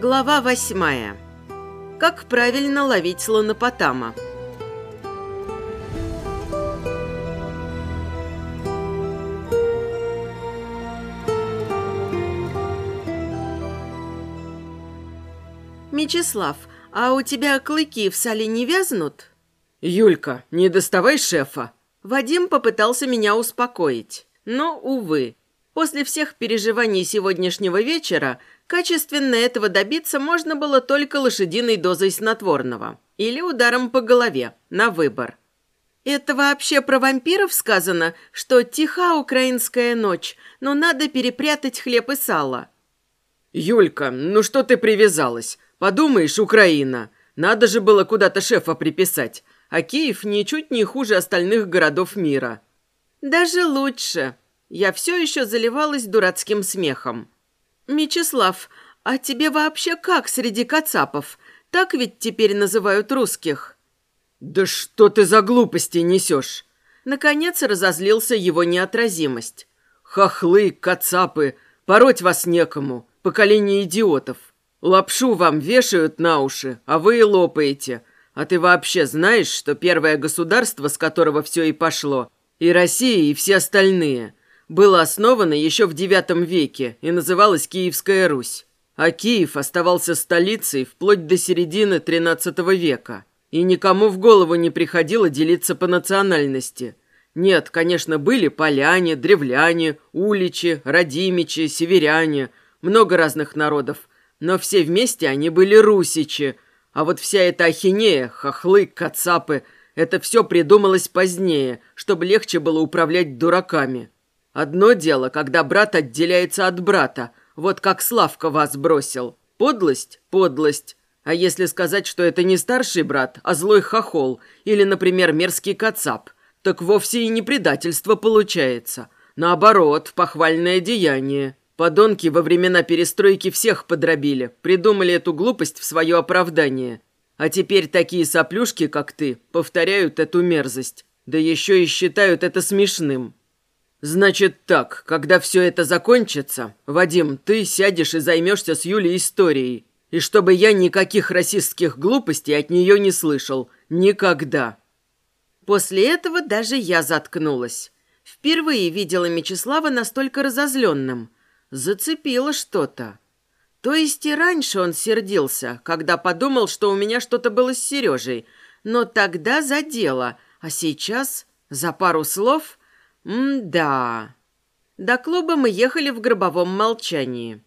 Глава восьмая. Как правильно ловить слонопотама? Мечислав, а у тебя клыки в сале не вязнут? Юлька, не доставай шефа. Вадим попытался меня успокоить. Но, увы, после всех переживаний сегодняшнего вечера качественно этого добиться можно было только лошадиной дозой снотворного или ударом по голове, на выбор. Это вообще про вампиров сказано, что тиха украинская ночь, но надо перепрятать хлеб и сало. Юлька, ну что ты привязалась? Подумаешь, Украина. Надо же было куда-то шефа приписать. А Киев ничуть не хуже остальных городов мира. Даже лучше. Я все еще заливалась дурацким смехом. Мечислав, а тебе вообще как среди кацапов? Так ведь теперь называют русских. Да что ты за глупости несешь? Наконец разозлился его неотразимость. Хохлы, кацапы, пороть вас некому, поколение идиотов. Лапшу вам вешают на уши, а вы и лопаете. А ты вообще знаешь, что первое государство, с которого все и пошло, и Россия, и все остальные, было основано еще в IX веке и называлось Киевская Русь. А Киев оставался столицей вплоть до середины XIII века. И никому в голову не приходило делиться по национальности. Нет, конечно, были поляне, древляне, уличи, родимичи, северяне, много разных народов. Но все вместе они были русичи. А вот вся эта ахинея, хохлы, кацапы, это все придумалось позднее, чтобы легче было управлять дураками. Одно дело, когда брат отделяется от брата, вот как Славка вас бросил. Подлость – подлость. А если сказать, что это не старший брат, а злой хохол, или, например, мерзкий кацап, так вовсе и не предательство получается. Наоборот, похвальное деяние. Подонки во времена перестройки всех подробили, придумали эту глупость в свое оправдание. А теперь такие соплюшки, как ты, повторяют эту мерзость. Да еще и считают это смешным. «Значит так, когда все это закончится, Вадим, ты сядешь и займешься с Юлей историей. И чтобы я никаких расистских глупостей от нее не слышал. Никогда». После этого даже я заткнулась. Впервые видела Мечислава настолько разозленным. Зацепило что-то. То есть и раньше он сердился, когда подумал, что у меня что-то было с Сережей. Но тогда задело, а сейчас за пару слов – М-да. До клуба мы ехали в гробовом молчании.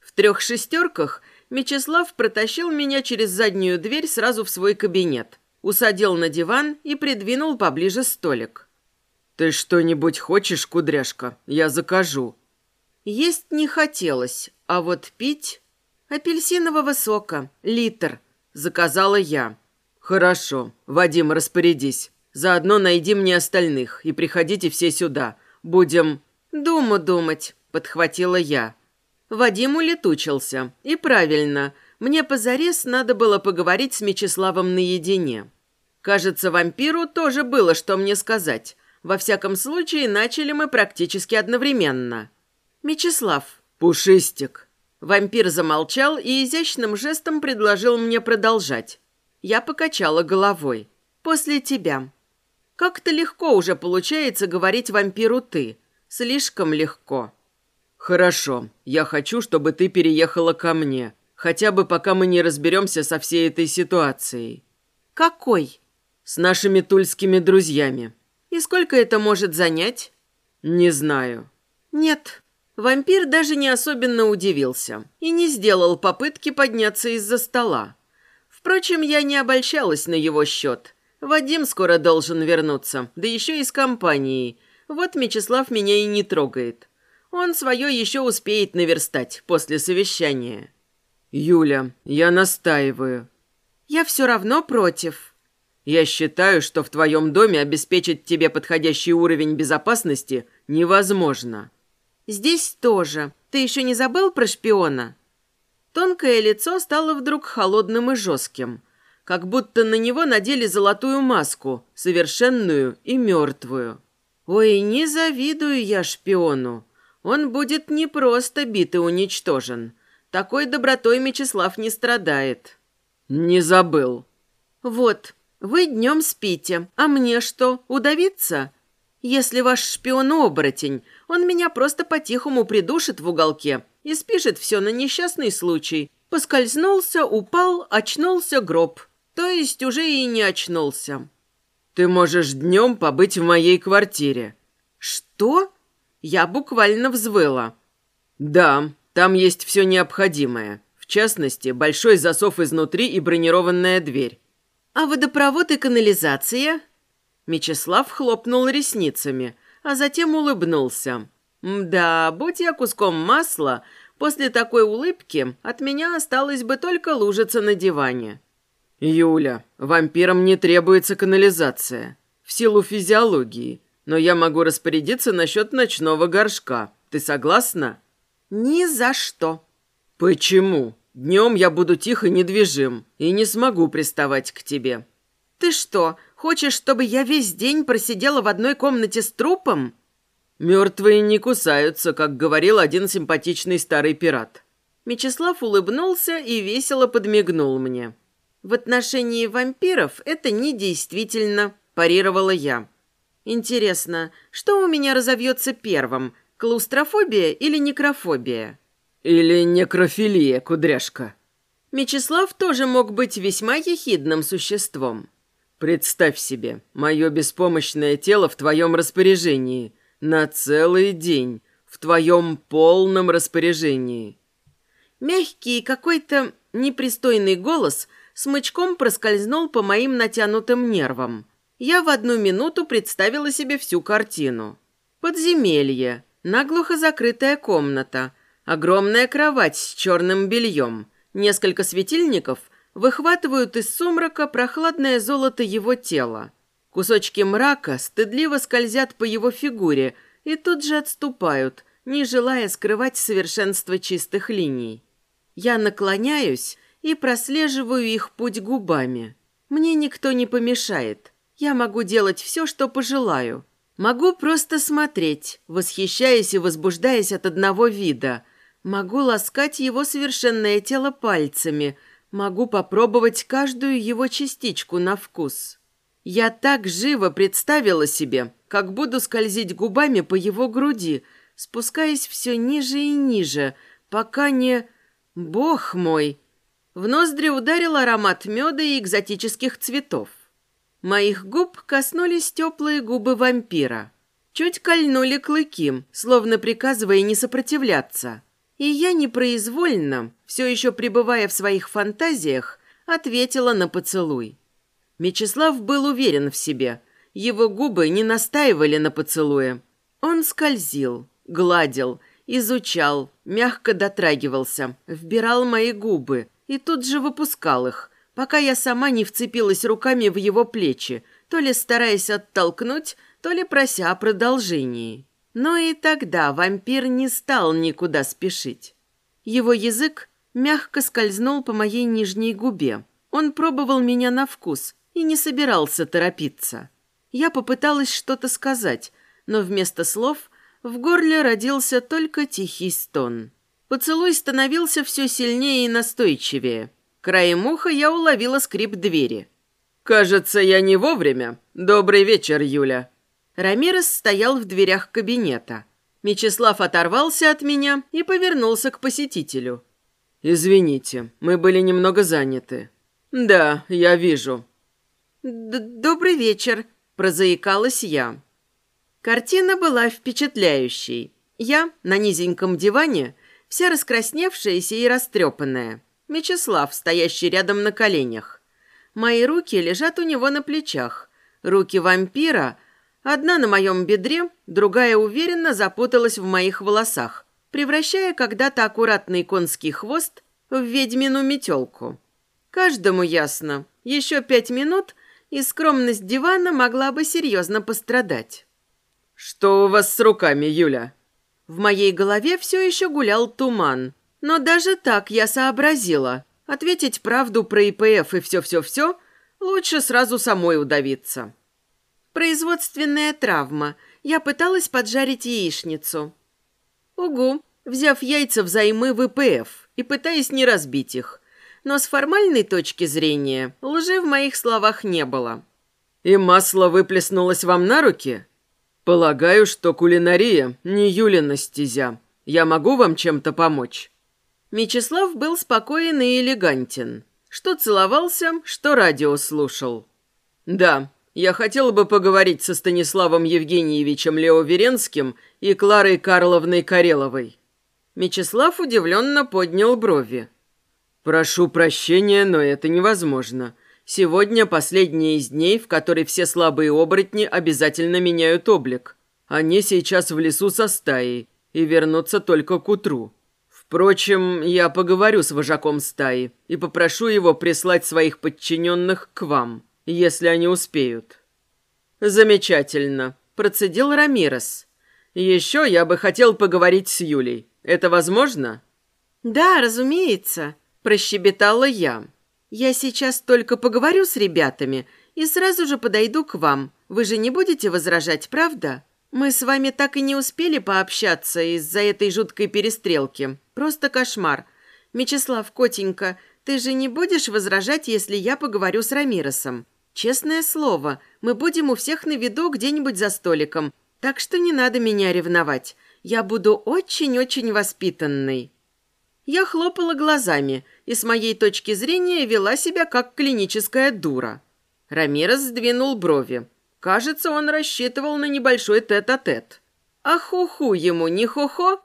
В трех шестерках Мечислав протащил меня через заднюю дверь сразу в свой кабинет, усадил на диван и придвинул поближе столик. «Ты что-нибудь хочешь, кудряшка? Я закажу». Есть не хотелось, а вот пить... Апельсинового сока, литр, заказала я. «Хорошо. Вадим, распорядись. Заодно найди мне остальных и приходите все сюда. Будем...» «Думу думать», — подхватила я. Вадим улетучился. И правильно. Мне позарез надо было поговорить с Мечиславом наедине. Кажется, вампиру тоже было что мне сказать. Во всяком случае, начали мы практически одновременно. «Мечислав». «Пушистик». Вампир замолчал и изящным жестом предложил мне продолжать. Я покачала головой. «После тебя». Как-то легко уже получается говорить вампиру «ты». Слишком легко. «Хорошо. Я хочу, чтобы ты переехала ко мне. Хотя бы пока мы не разберемся со всей этой ситуацией». «Какой?» «С нашими тульскими друзьями». «И сколько это может занять?» «Не знаю». «Нет». Вампир даже не особенно удивился и не сделал попытки подняться из-за стола. Впрочем, я не обольщалась на его счет – Вадим скоро должен вернуться, да еще и с компанией. Вот Мечислав меня и не трогает. Он свое еще успеет наверстать после совещания. Юля, я настаиваю. Я все равно против. Я считаю, что в твоем доме обеспечить тебе подходящий уровень безопасности невозможно. Здесь тоже. Ты еще не забыл про шпиона? Тонкое лицо стало вдруг холодным и жестким – как будто на него надели золотую маску, совершенную и мертвую. Ой, не завидую я шпиону. Он будет не просто бит и уничтожен. Такой добротой Мечислав не страдает. Не забыл. Вот, вы днем спите, а мне что, удавиться? Если ваш шпион оборотень, он меня просто по-тихому придушит в уголке и спишет все на несчастный случай. Поскользнулся, упал, очнулся гроб. То есть уже и не очнулся. Ты можешь днем побыть в моей квартире. Что? Я буквально взвыла. Да, там есть все необходимое. В частности, большой засов изнутри и бронированная дверь. А водопровод и канализация? Мечислав хлопнул ресницами, а затем улыбнулся. «Да, будь я куском масла, после такой улыбки от меня осталось бы только лужица на диване». «Юля, вампирам не требуется канализация. В силу физиологии. Но я могу распорядиться насчет ночного горшка. Ты согласна?» «Ни за что». «Почему? Днем я буду тихо недвижим и не смогу приставать к тебе». «Ты что, хочешь, чтобы я весь день просидела в одной комнате с трупом?» «Мертвые не кусаются», как говорил один симпатичный старый пират. Мечислав улыбнулся и весело подмигнул мне. «В отношении вампиров это недействительно», – парировала я. «Интересно, что у меня разовьется первым, клаустрофобия или некрофобия?» «Или некрофилия, кудряшка?» Мечислав тоже мог быть весьма ехидным существом. Представь себе, мое беспомощное тело в твоем распоряжении. На целый день. В твоем полном распоряжении. Мягкий какой-то непристойный голос смычком проскользнул по моим натянутым нервам. Я в одну минуту представила себе всю картину. Подземелье, наглухо закрытая комната, огромная кровать с черным бельем, несколько светильников – выхватывают из сумрака прохладное золото его тела. Кусочки мрака стыдливо скользят по его фигуре и тут же отступают, не желая скрывать совершенство чистых линий. Я наклоняюсь и прослеживаю их путь губами. Мне никто не помешает. Я могу делать все, что пожелаю. Могу просто смотреть, восхищаясь и возбуждаясь от одного вида. Могу ласкать его совершенное тело пальцами – Могу попробовать каждую его частичку на вкус. Я так живо представила себе, как буду скользить губами по его груди, спускаясь все ниже и ниже, пока не... Бог мой! В ноздри ударил аромат меда и экзотических цветов. Моих губ коснулись теплые губы вампира. Чуть кольнули клыки, словно приказывая не сопротивляться. И я непроизвольно, все еще пребывая в своих фантазиях, ответила на поцелуй. Мечислав был уверен в себе. Его губы не настаивали на поцелуе. Он скользил, гладил, изучал, мягко дотрагивался, вбирал мои губы и тут же выпускал их, пока я сама не вцепилась руками в его плечи, то ли стараясь оттолкнуть, то ли прося о продолжении. Но и тогда вампир не стал никуда спешить. Его язык мягко скользнул по моей нижней губе. Он пробовал меня на вкус и не собирался торопиться. Я попыталась что-то сказать, но вместо слов в горле родился только тихий стон. Поцелуй становился все сильнее и настойчивее. Краем уха я уловила скрип двери. «Кажется, я не вовремя. Добрый вечер, Юля». Рамирес стоял в дверях кабинета. Мечислав оторвался от меня и повернулся к посетителю. «Извините, мы были немного заняты». «Да, я вижу». Д «Добрый вечер», – прозаикалась я. Картина была впечатляющей. Я на низеньком диване, вся раскрасневшаяся и растрепанная. Мечислав, стоящий рядом на коленях. Мои руки лежат у него на плечах. Руки вампира – Одна на моем бедре, другая уверенно запуталась в моих волосах, превращая когда-то аккуратный конский хвост в ведьмину метелку. Каждому ясно, еще пять минут, и скромность дивана могла бы серьезно пострадать. «Что у вас с руками, Юля?» В моей голове все еще гулял туман. Но даже так я сообразила. Ответить правду про ИПФ и все-все-все лучше сразу самой удавиться. Производственная травма. Я пыталась поджарить яичницу. Угу. Взяв яйца взаймы в ИПФ. и пытаясь не разбить их. Но с формальной точки зрения лжи в моих словах не было. «И масло выплеснулось вам на руки?» «Полагаю, что кулинария не Юлина стезя. Я могу вам чем-то помочь?» Мечислав был спокоен и элегантен. Что целовался, что радио слушал. «Да, я хотел бы поговорить со Станиславом Евгеньевичем Леоверенским и Кларой Карловной Кареловой». Мечислав удивленно поднял брови. «Прошу прощения, но это невозможно. Сегодня последний из дней, в который все слабые оборотни обязательно меняют облик. Они сейчас в лесу со стаей и вернутся только к утру. Впрочем, я поговорю с вожаком стаи и попрошу его прислать своих подчиненных к вам, если они успеют». «Замечательно», – процедил Рамирес. «Еще я бы хотел поговорить с Юлей. Это возможно?» «Да, разумеется», – прощебетала я. «Я сейчас только поговорю с ребятами и сразу же подойду к вам. Вы же не будете возражать, правда?» Мы с вами так и не успели пообщаться из-за этой жуткой перестрелки. Просто кошмар. Мечислав, котенька, ты же не будешь возражать, если я поговорю с Рамиросом? Честное слово, мы будем у всех на виду где-нибудь за столиком, так что не надо меня ревновать. Я буду очень-очень воспитанной». Я хлопала глазами и с моей точки зрения вела себя как клиническая дура. Рамирос сдвинул брови. Кажется, он рассчитывал на небольшой тет-а-тет. -тет. А хуху ему не хо-хо?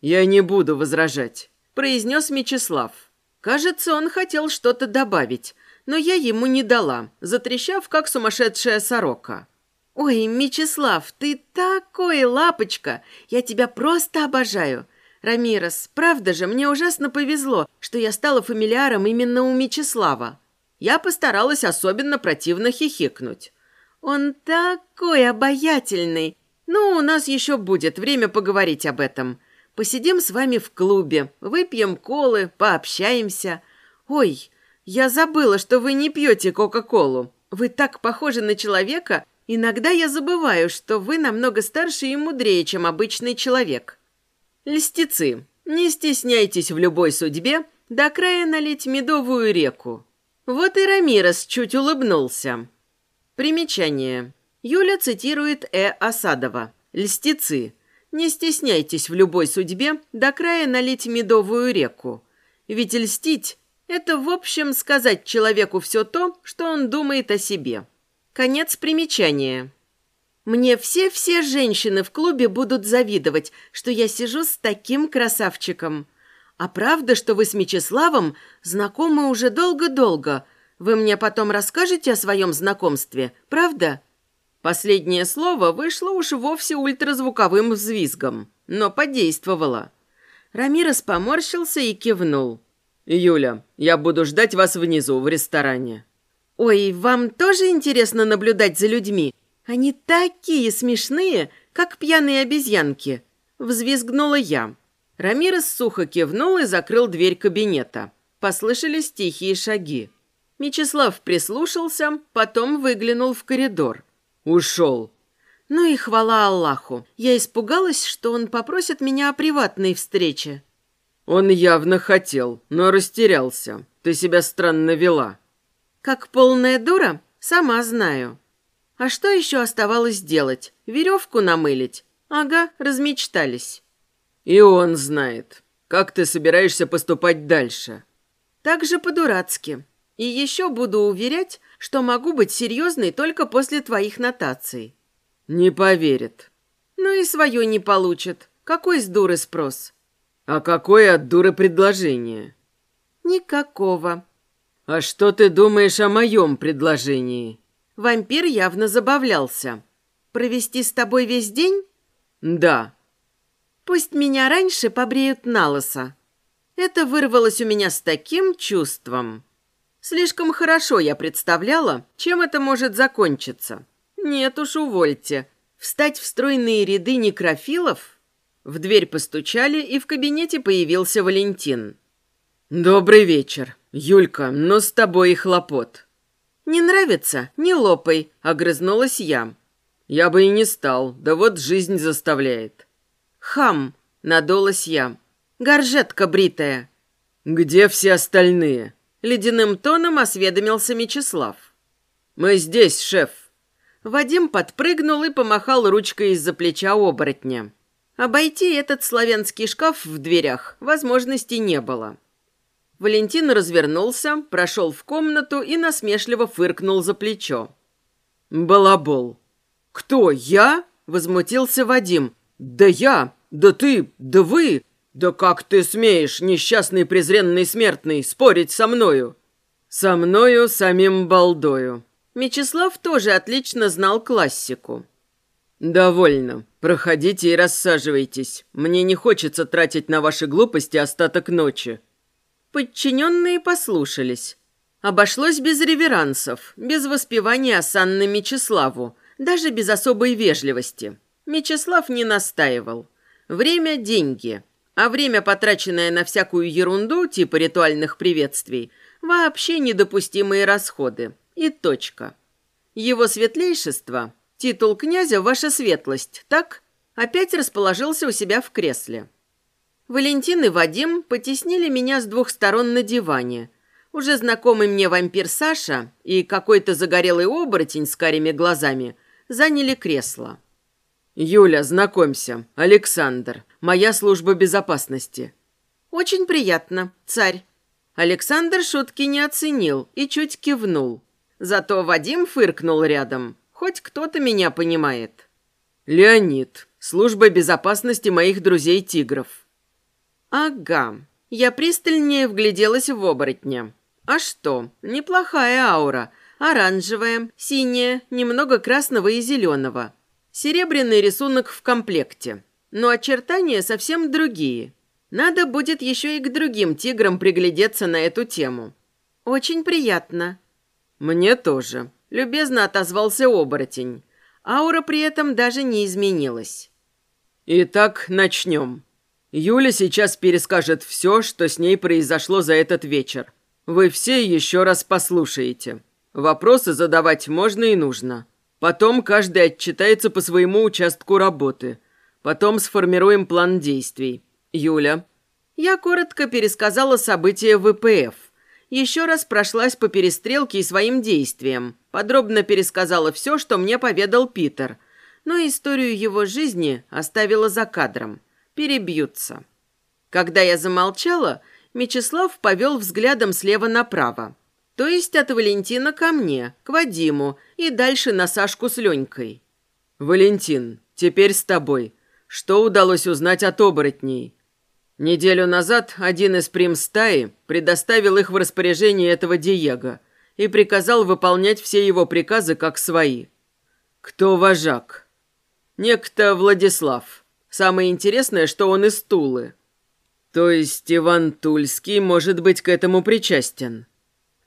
«Я не буду возражать», – произнес Мечислав. Кажется, он хотел что-то добавить, но я ему не дала, затрещав, как сумасшедшая сорока. «Ой, Мечислав, ты такой лапочка! Я тебя просто обожаю!» «Рамирос, правда же, мне ужасно повезло, что я стала фамильяром именно у Мечислава». Я постаралась особенно противно хихикнуть. Он такой обаятельный. Ну, у нас еще будет время поговорить об этом. Посидим с вами в клубе, выпьем колы, пообщаемся. Ой, я забыла, что вы не пьете Кока-Колу. Вы так похожи на человека. Иногда я забываю, что вы намного старше и мудрее, чем обычный человек. Льстецы, не стесняйтесь в любой судьбе до края налить медовую реку. Вот и Рамирос чуть улыбнулся. Примечание. Юля цитирует Э. Осадова. «Льстецы. Не стесняйтесь в любой судьбе до края налить медовую реку. Ведь льстить – это, в общем, сказать человеку все то, что он думает о себе». Конец примечания. Мне все-все женщины в клубе будут завидовать, что я сижу с таким красавчиком. А правда, что вы с Мечиславом знакомы уже долго-долго – вы мне потом расскажете о своем знакомстве, правда?» Последнее слово вышло уж вовсе ультразвуковым взвизгом, но подействовало. Рамирос поморщился и кивнул. «Юля, я буду ждать вас внизу, в ресторане». «Ой, вам тоже интересно наблюдать за людьми? Они такие смешные, как пьяные обезьянки!» Взвизгнула я. Рамирос сухо кивнул и закрыл дверь кабинета. Послышались тихие шаги. Мечислав прислушался, потом выглянул в коридор. «Ушел». Ну и хвала Аллаху. Я испугалась, что он попросит меня о приватной встрече. Он явно хотел, но растерялся. Ты себя странно вела. Как полная дура? Сама знаю. А что еще оставалось делать? Веревку намылить? Ага, размечтались. И он знает. Как ты собираешься поступать дальше? Так же по-дурацки. И еще буду уверять, что могу быть серьезной только после твоих нотаций». «Не поверит». «Ну и свое не получит. Какой с дуры спрос?» «А какое от дуры предложение?» «Никакого». «А что ты думаешь о моем предложении?» Вампир явно забавлялся. «Провести с тобой весь день?» «Да». «Пусть меня раньше побреют на лысо». Это вырвалось у меня с таким чувством. Слишком хорошо я представляла, чем это может закончиться. Нет уж, увольте. Встать в стройные ряды некрофилов? В дверь постучали, и в кабинете появился Валентин. «Добрый вечер. Юлька, но с тобой и хлопот». «Не нравится? Не лопай», — огрызнулась я. «Я бы и не стал, да вот жизнь заставляет». «Хам», — надулась я. «Горжетка бритая». «Где все остальные?» Ледяным тоном осведомился Мечислав. «Мы здесь, шеф». Вадим подпрыгнул и помахал ручкой из-за плеча оборотня. Обойти этот славянский шкаф в дверях возможности не было. Валентин развернулся, прошел в комнату и насмешливо фыркнул за плечо. «Балабол». «Кто, я?» – возмутился Вадим. «Да я! Да ты! Да вы! Да как ты смеешь, несчастный презренный смертный, спорить со мною?» «Со мною самим балдою». Мечислав тоже отлично знал классику. «Довольно. Проходите и рассаживайтесь. Мне не хочется тратить на ваши глупости остаток ночи». Подчиненные послушались. Обошлось без реверансов, без воспевания осанны Мечиславу, даже без особой вежливости. Мечислав не настаивал. Время – деньги, а время, потраченное на всякую ерунду, типа ритуальных приветствий, вообще недопустимые расходы. И точка. Его светлейшество, титул князя – ваша светлость, так? Опять расположился у себя в кресле. Валентин и Вадим потеснили меня с двух сторон на диване. Уже знакомый мне вампир Саша и какой-то загорелый оборотень с карими глазами заняли кресло. «Юля, знакомься. Александр. Моя служба безопасности». «Очень приятно, царь». Александр шутки не оценил и чуть кивнул. Зато Вадим фыркнул рядом. Хоть кто-то меня понимает. «Леонид. Служба безопасности моих друзей-тигров». «Ага». Я пристальнее вгляделась в оборотня. «А что? Неплохая аура. Оранжевая, синяя, немного красного и зеленого. Серебряный рисунок в комплекте. Но очертания совсем другие. Надо будет еще и к другим тиграм приглядеться на эту тему. Очень приятно. Мне тоже. Любезно отозвался оборотень. Аура при этом даже не изменилась. Итак, начнем. Юля сейчас перескажет все, что с ней произошло за этот вечер. Вы все еще раз послушаете. Вопросы задавать можно и нужно. Потом каждый отчитается по своему участку работы. Потом сформируем план действий. Юля. Я коротко пересказала события ВПФ. Еще раз прошлась по перестрелке и своим действиям. Подробно пересказала все, что мне поведал Питер. Но историю его жизни оставила за кадром. Перебьются. Когда я замолчала, Мечислав повел взглядом слева направо. То есть от Валентина ко мне, к Вадиму и дальше на Сашку с Ленькой. «Валентин, теперь с тобой. Что удалось узнать от оборотней?» Неделю назад один из прим стаи предоставил их в распоряжение этого Диего и приказал выполнять все его приказы как свои. Кто вожак? Некто Владислав. Самое интересное, что он из Тулы. То есть Иван Тульский может быть к этому причастен.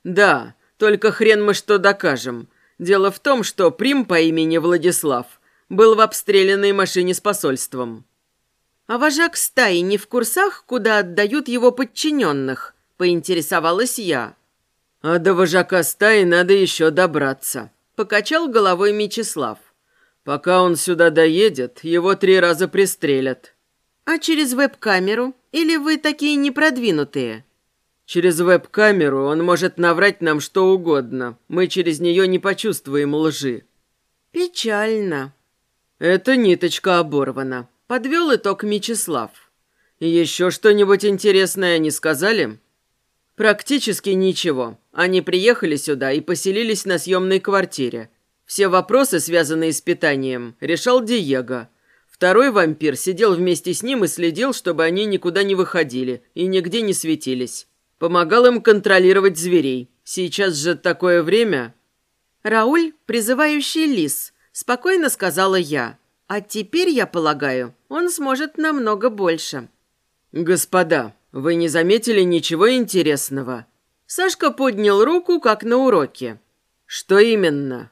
«Да, только хрен мы что докажем. Дело в том, что Прим по имени Владислав был в обстрелянной машине с посольством». «А вожак стаи не в курсах, куда отдают его подчиненных?» – поинтересовалась я. «А до вожака стаи надо еще добраться», – покачал головой Мечислав. «Пока он сюда доедет, его три раза пристрелят». «А через веб-камеру? Или вы такие непродвинутые?» Через веб-камеру он может наврать нам что угодно. Мы через нее не почувствуем лжи. Печально. Эта ниточка оборвана. Подвел итог Мечислав. Еще что-нибудь интересное они сказали? Практически ничего. Они приехали сюда и поселились на съемной квартире. Все вопросы, связанные с питанием, решал Диего. Второй вампир сидел вместе с ним и следил, чтобы они никуда не выходили и нигде не светились. Помогал им контролировать зверей. Сейчас же такое время...» «Рауль, призывающий лис», — спокойно сказала я. «А теперь, я полагаю, он сможет намного больше». «Господа, вы не заметили ничего интересного?» Сашка поднял руку, как на уроке. «Что именно?»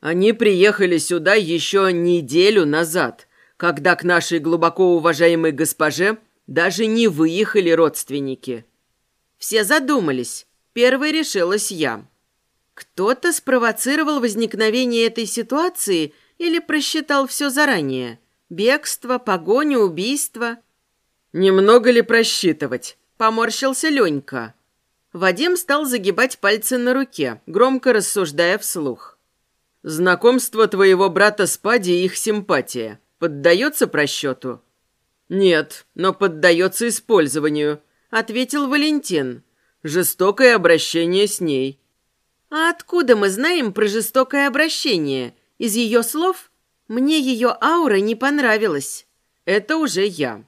«Они приехали сюда еще неделю назад, когда к нашей глубоко уважаемой госпоже даже не выехали родственники». Все задумались. Первой решилась я. Кто-то спровоцировал возникновение этой ситуации или просчитал все заранее? Бегство, погоня, убийство? Немного ли просчитывать? Поморщился Ленька. Вадим стал загибать пальцы на руке, громко рассуждая вслух. «Знакомство твоего брата с Пади и их симпатия поддается просчету?» «Нет, но поддается использованию», — ответил Валентин. «Жестокое обращение с ней». «А откуда мы знаем про жестокое обращение? Из ее слов? Мне ее аура не понравилась». «Это уже я».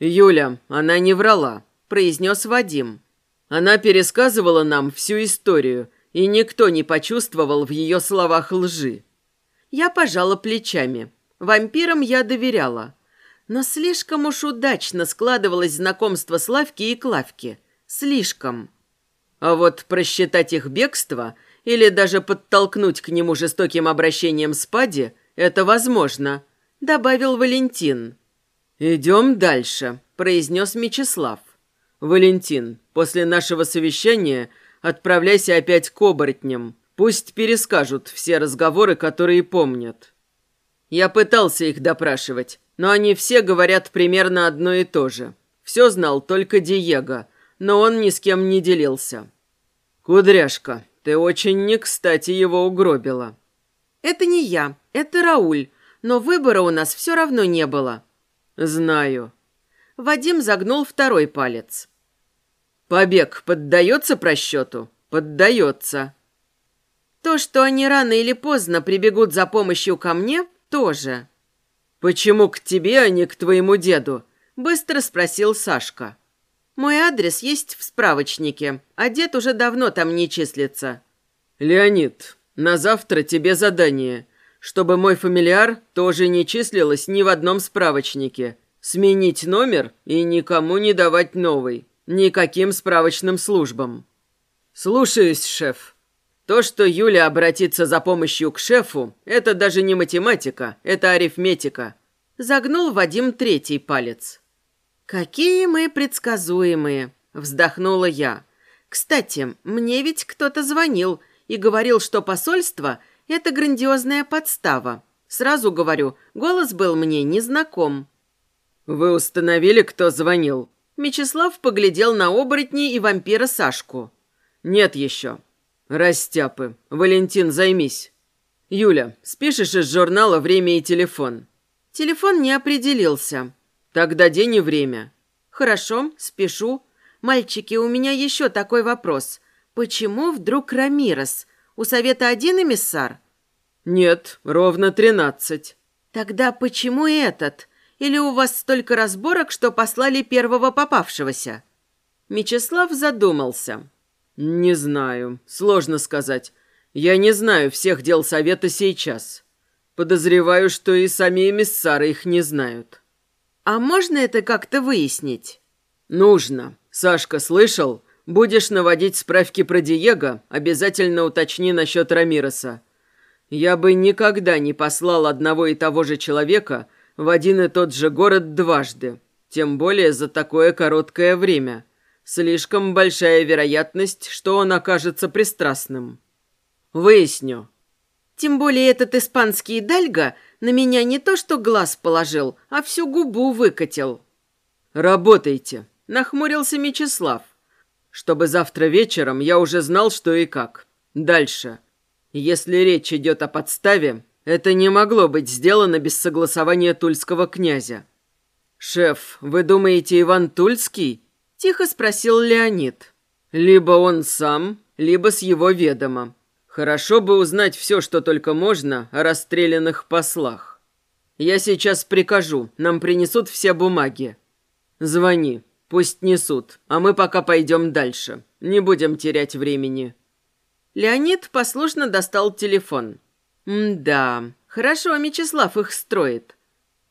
«Юля, она не врала», — произнес Вадим. Она пересказывала нам всю историю, и никто не почувствовал в ее словах лжи. Я пожала плечами. Вампирам я доверяла. Но слишком уж удачно складывалось знакомство Славки и Клавки. Слишком. А вот просчитать их бегство или даже подтолкнуть к нему жестоким обращением спади – это возможно, добавил Валентин. «Идем дальше», – произнес Мечислав. «Валентин, после нашего совещания отправляйся опять к оборотням. Пусть перескажут все разговоры, которые помнят». Я пытался их допрашивать, но они все говорят примерно одно и то же. Все знал только Диего, но он ни с кем не делился. «Кудряшка, ты очень не кстати его угробила». «Это не я, это Рауль, но выбора у нас все равно не было». «Знаю. Вадим загнул второй палец. «Побег поддается просчету?» «Поддается». «То, что они рано или поздно прибегут за помощью ко мне, тоже». «Почему к тебе, а не к твоему деду?» – быстро спросил Сашка. «Мой адрес есть в справочнике, а дед уже давно там не числится». «Леонид, на завтра тебе задание, чтобы мой фамильяр тоже не числилось ни в одном справочнике. Сменить номер и никому не давать новый. Никаким справочным службам. Слушаюсь, шеф. То, что Юля обратится за помощью к шефу, это даже не математика, это арифметика. Загнул Вадим третий палец. Какие мы предсказуемые, вздохнула я. Кстати, мне ведь кто-то звонил и говорил, что посольство – это грандиозная подстава. Сразу говорю, голос был мне незнаком. «Вы установили, кто звонил?» Мечислав поглядел на оборотни и вампира Сашку. «Нет еще. Растяпы. Валентин, займись. Юля, спишешь из журнала время и телефон?» Телефон не определился. «Тогда день и время». «Хорошо, спешу. Мальчики, у меня еще такой вопрос. Почему вдруг Рамирос? У совета один эмиссар?» «Нет, ровно тринадцать». «Тогда почему этот? Или у вас столько разборок, что послали первого попавшегося?» Мечислав задумался. «Не знаю. Сложно сказать. Я не знаю всех дел совета сейчас. Подозреваю, что и сами эмиссары их не знают». «А можно это как-то выяснить?» «Нужно. Сашка, слышал? Будешь наводить справки про Диего, обязательно уточни насчет Рамироса. Я бы никогда не послал одного и того же человека в один и тот же город дважды, тем более за такое короткое время. Слишком большая вероятность, что он окажется пристрастным. Выясню. Тем более этот испанский дальга на меня не то что глаз положил, а всю губу выкатил. Работайте, нахмурился Мечислав. Чтобы завтра вечером я уже знал, что и как. Дальше. Если речь идет о подставе, это не могло быть сделано без согласования тульского князя. «Шеф, вы думаете, Иван Тульский?» – тихо спросил Леонид. «Либо он сам, либо с его ведома. Хорошо бы узнать все, что только можно о расстрелянных послах. Я сейчас прикажу, нам принесут все бумаги. Звони, пусть несут, а мы пока пойдем дальше. Не будем терять времени». Леонид послушно достал телефон. М-да, хорошо Мечислав их строит.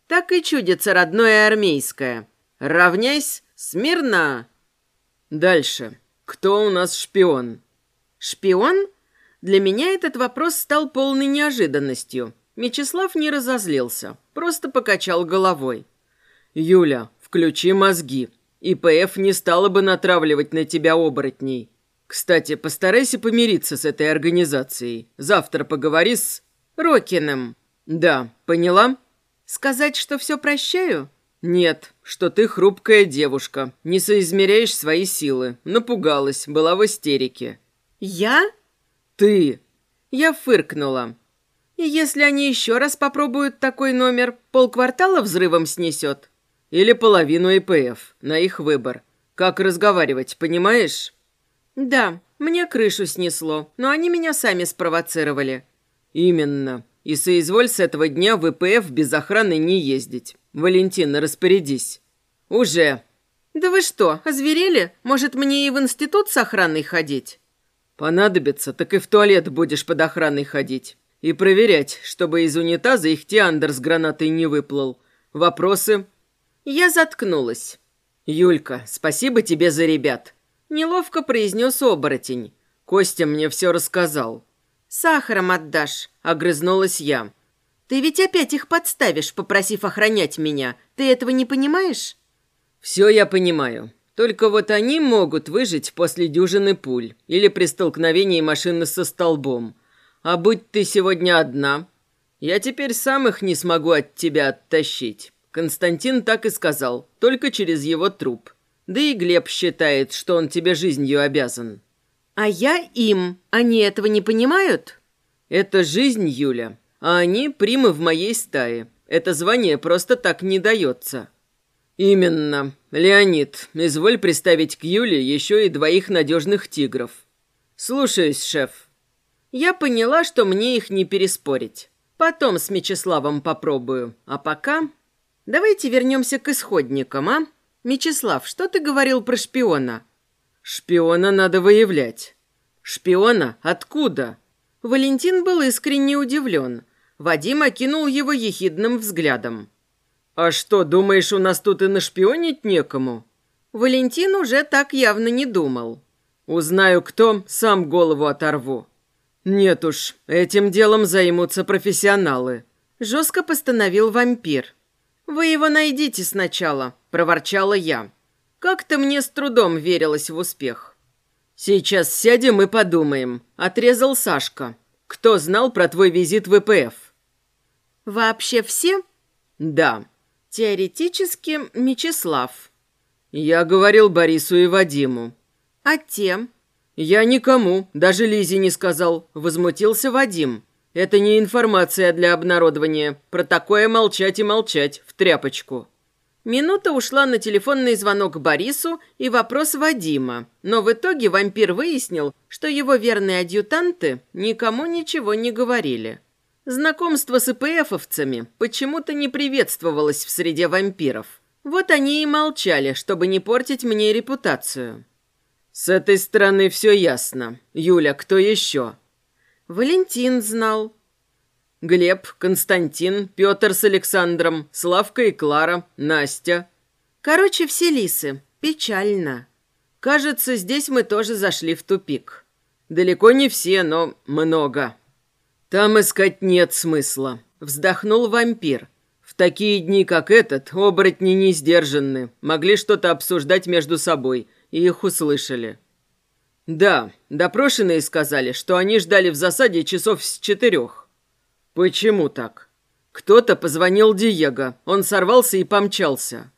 Так и чудится родное армейское. Равняйсь, смирно. Дальше. Кто у нас шпион? Шпион? Для меня этот вопрос стал полной неожиданностью. Мечислав не разозлился, просто покачал головой. «Юля, включи мозги. ИПФ не стала бы натравливать на тебя оборотней. Кстати, постарайся помириться с этой организацией. Завтра поговори с...» Рокиным. Да, поняла? Сказать, что все прощаю? Нет, что ты хрупкая девушка, не соизмеряешь свои силы. Напугалась, была в истерике. Я? Ты. Я фыркнула. И если они еще раз попробуют такой номер, полквартала взрывом снесет? Или половину ИПФ, на их выбор. Как разговаривать, понимаешь? Да, мне крышу снесло, но они меня сами спровоцировали. Именно. И соизволь с этого дня в ИПФ без охраны не ездить. Валентина, распорядись. Уже. Да вы что, озверели? Может, мне и в институт с охраной ходить? Понадобится, так и в туалет будешь под охраной ходить. И проверять, чтобы из унитаза их Тиандр с гранатой не выплыл. Вопросы? Я заткнулась. Юлька, спасибо тебе за ребят. Неловко произнес оборотень. Костя мне все рассказал. «Сахаром отдашь», — огрызнулась я. «Ты ведь опять их подставишь, попросив охранять меня. Ты этого не понимаешь?» «Все я понимаю. Только вот они могут выжить после дюжины пуль или при столкновении машины со столбом. А будь ты сегодня одна, я теперь сам их не смогу от тебя оттащить». Константин так и сказал, только через его труп. Да и Глеб считает, что он тебе жизнью обязан. А я им. Они этого не понимают? Это жизнь, Юля. А они примы в моей стае. Это звание просто так не дается. Именно. Леонид, изволь представить к Юле еще и двоих надежных тигров. Слушаюсь, шеф. Я поняла, что мне их не переспорить. Потом с Мечиславом попробую. А пока... Давайте вернемся к исходникам, а? Мечислав, что ты говорил про шпиона? Шпиона надо выявлять. Шпиона? Откуда? Валентин был искренне удивлен. Вадим окинул его ехидным взглядом. «А что, думаешь, у нас тут и нашпионить некому?» Валентин уже так явно не думал. «Узнаю, кто, сам голову оторву». «Нет уж, этим делом займутся профессионалы», — жестко постановил вампир. «Вы его найдите сначала», – проворчала я. Как-то мне с трудом верилось в успех. «Сейчас сядем и подумаем», – отрезал Сашка. «Кто знал про твой визит в ИПФ?» «Вообще все?» «Да». «Теоретически Мечислав». «Я говорил Борису и Вадиму». «А тем?» «Я никому, даже Лизе не сказал», – возмутился Вадим. Это не информация для обнародования. Про такое молчать и молчать, в тряпочку. Минута ушла на телефонный звонок Борису и вопрос Вадима. Но в итоге вампир выяснил, что его верные адъютанты никому ничего не говорили. Знакомство с ИПФовцами почему-то не приветствовалось в среде вампиров. Вот они и молчали, чтобы не портить мне репутацию. «С этой стороны все ясно. Юля, кто еще?» Валентин знал. Глеб, Константин, Петр с Александром, Славка и Клара, Настя. Короче, все лисы. Печально. Кажется, здесь мы тоже зашли в тупик. Далеко не все, но много. Там искать нет смысла. Вздохнул вампир. В такие дни, как этот, оборотни не сдержанны. Могли что-то обсуждать между собой, и их услышали. «Да, допрошенные сказали, что они ждали в засаде часов с четырех». «Почему так?» «Кто-то позвонил Диего. Он сорвался и помчался».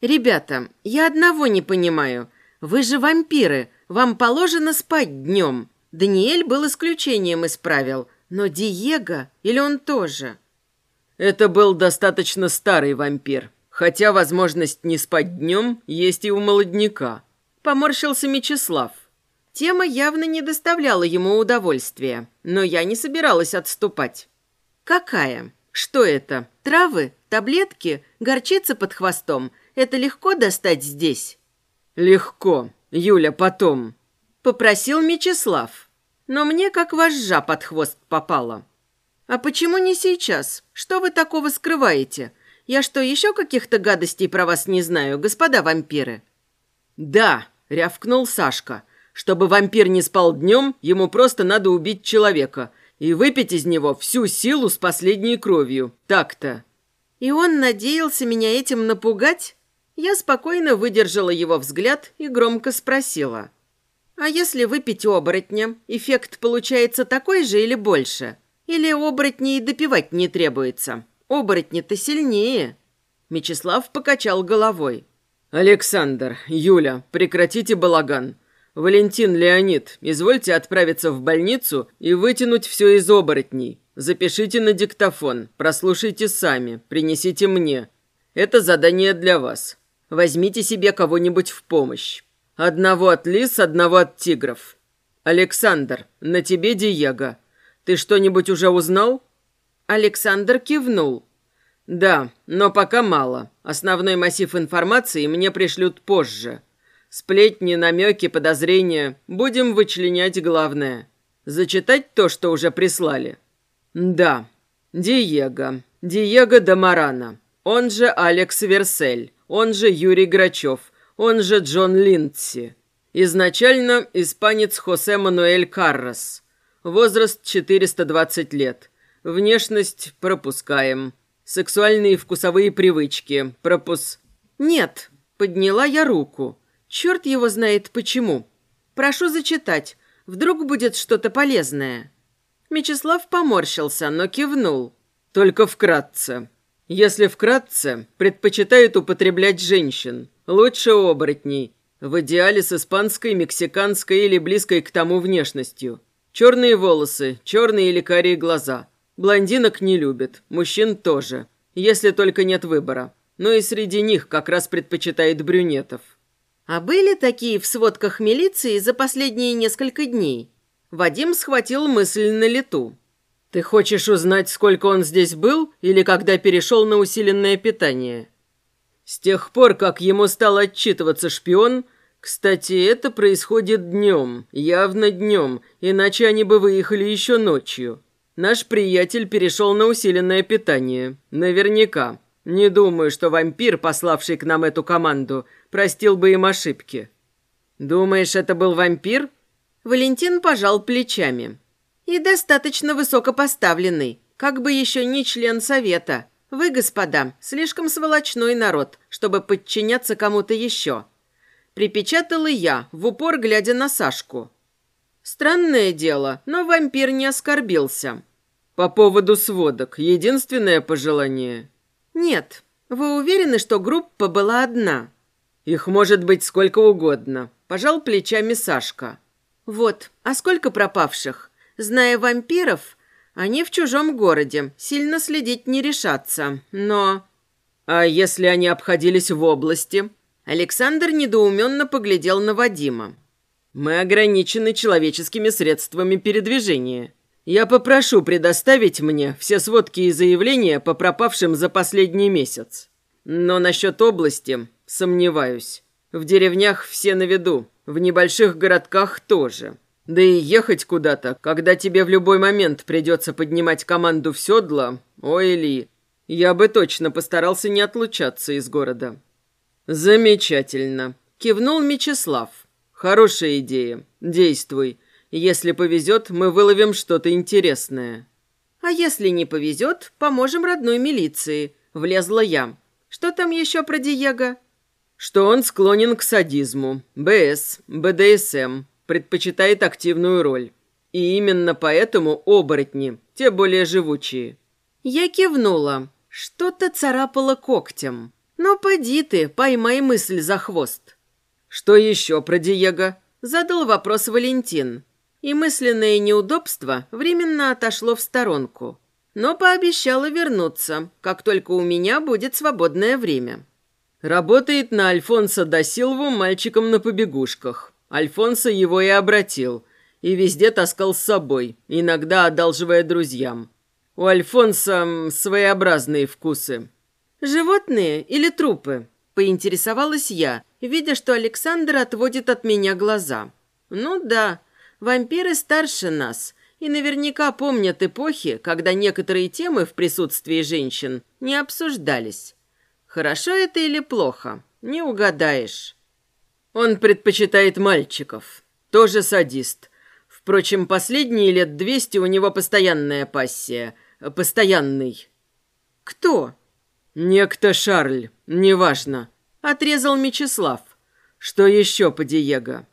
«Ребята, я одного не понимаю. Вы же вампиры. Вам положено спать днем. Даниэль был исключением из правил. Но Диего... Или он тоже?» «Это был достаточно старый вампир. Хотя возможность не спать днем есть и у молодняка». Поморщился Мечислав. Тема явно не доставляла ему удовольствия, но я не собиралась отступать. «Какая? Что это? Травы? Таблетки? Горчица под хвостом? Это легко достать здесь?» «Легко. Юля, потом». Попросил Мечислав. Но мне как вожжа под хвост попала. «А почему не сейчас? Что вы такого скрываете? Я что, еще каких-то гадостей про вас не знаю, господа вампиры?» «Да», — рявкнул Сашка, — чтобы вампир не спал днем, ему просто надо убить человека и выпить из него всю силу с последней кровью. Так-то». И он надеялся меня этим напугать? Я спокойно выдержала его взгляд и громко спросила. «А если выпить оборотня, эффект получается такой же или больше? Или оборотней допивать не требуется? Оборотни-то сильнее». Мечислав покачал головой. «Александр, Юля, прекратите балаган. Валентин Леонид, извольте отправиться в больницу и вытянуть все из оборотней. Запишите на диктофон, прослушайте сами, принесите мне. Это задание для вас. Возьмите себе кого-нибудь в помощь. Одного от лис, одного от тигров. Александр, на тебе Диего. Ты что-нибудь уже узнал? Александр кивнул. Да, но пока мало. Основной массив информации мне пришлют позже. Сплетни, намеки, подозрения. Будем вычленять главное. Зачитать то, что уже прислали. Да. Диего. Диего Дамарана. Он же Алекс Версель. Он же Юрий Грачев. Он же Джон Линдси. Изначально испанец Хосе Мануэль Каррас. Возраст 420 лет. Внешность пропускаем. Сексуальные вкусовые привычки. Пропус... Нет, подняла я руку. Черт его знает почему. Прошу зачитать. Вдруг будет что-то полезное. Мечислав поморщился, но кивнул. Только вкратце. Если вкратце, предпочитают употреблять женщин. Лучше оборотней. В идеале с испанской, мексиканской или близкой к тому внешностью. Черные волосы, черные или карие глаза. Блондинок не любят, мужчин тоже. Если только нет выбора. Но и среди них как раз предпочитает брюнетов. А были такие в сводках милиции за последние несколько дней? Вадим схватил мысль на лету. «Ты хочешь узнать, сколько он здесь был или когда перешел на усиленное питание?» С тех пор, как ему стал отчитываться шпион, кстати, это происходит днем, явно днем, иначе они бы выехали еще ночью. Наш приятель перешел на усиленное питание. Наверняка. Не думаю, что вампир, пославший к нам эту команду, простил бы им ошибки. Думаешь, это был вампир? Валентин пожал плечами. «И достаточно высокопоставленный, как бы еще не член совета. Вы, господа, слишком сволочной народ, чтобы подчиняться кому-то еще». Припечатала я, в упор глядя на Сашку. Странное дело, но вампир не оскорбился. «По поводу сводок, единственное пожелание?» «Нет. Вы уверены, что группа была одна?» «Их может быть сколько угодно», – пожал плечами Сашка. Вот, а сколько пропавших? Зная вампиров, они в чужом городе, сильно следить не решатся, но... А если они обходились в области? Александр недоуменно поглядел на Вадима. Мы ограничены человеческими средствами передвижения. Я попрошу предоставить мне все сводки и заявления по пропавшим за последний месяц. Но насчет области сомневаюсь. В деревнях все на виду, в небольших городках тоже. Да и ехать куда-то, когда тебе в любой момент придется поднимать команду в седло, ой ли, я бы точно постарался не отлучаться из города. Замечательно, кивнул Мечислав. Хорошая идея, действуй. Если повезет, мы выловим что-то интересное. А если не повезет, поможем родной милиции. Влезла я. Что там еще про Диего? что он склонен к садизму, БС, БДСМ, предпочитает активную роль. И именно поэтому оборотни, те более живучие. Я кивнула. Что-то царапало когтем. Но поди ты, поймай мысль за хвост. Что еще про Диего? Задал вопрос Валентин. И мысленное неудобство временно отошло в сторонку. Но пообещала вернуться, как только у меня будет свободное время. Работает на Альфонса Досилву мальчиком на побегушках. Альфонсо его и обратил. И везде таскал с собой, иногда одалживая друзьям. У Альфонса своеобразные вкусы. «Животные или трупы?» – поинтересовалась я, видя, что Александр отводит от меня глаза. «Ну да, вампиры старше нас» и наверняка помнят эпохи, когда некоторые темы в присутствии женщин не обсуждались. Хорошо это или плохо, не угадаешь. Он предпочитает мальчиков. Тоже садист. Впрочем, последние лет двести у него постоянная пассия. Постоянный. Кто? Некто Шарль. Неважно. Отрезал Мечислав. Что еще по Диего?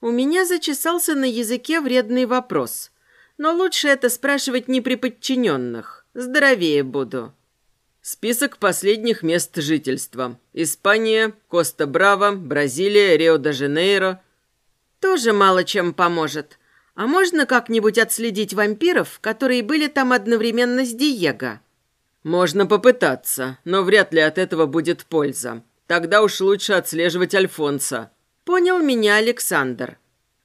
У меня зачесался на языке вредный вопрос. Но лучше это спрашивать не при подчиненных. Здоровее буду. Список последних мест жительства. Испания, Коста-Браво, Бразилия, Рио-де-Жанейро. Тоже мало чем поможет. А можно как-нибудь отследить вампиров, которые были там одновременно с Диего? Можно попытаться, но вряд ли от этого будет польза. Тогда уж лучше отслеживать Альфонса. Понял меня Александр.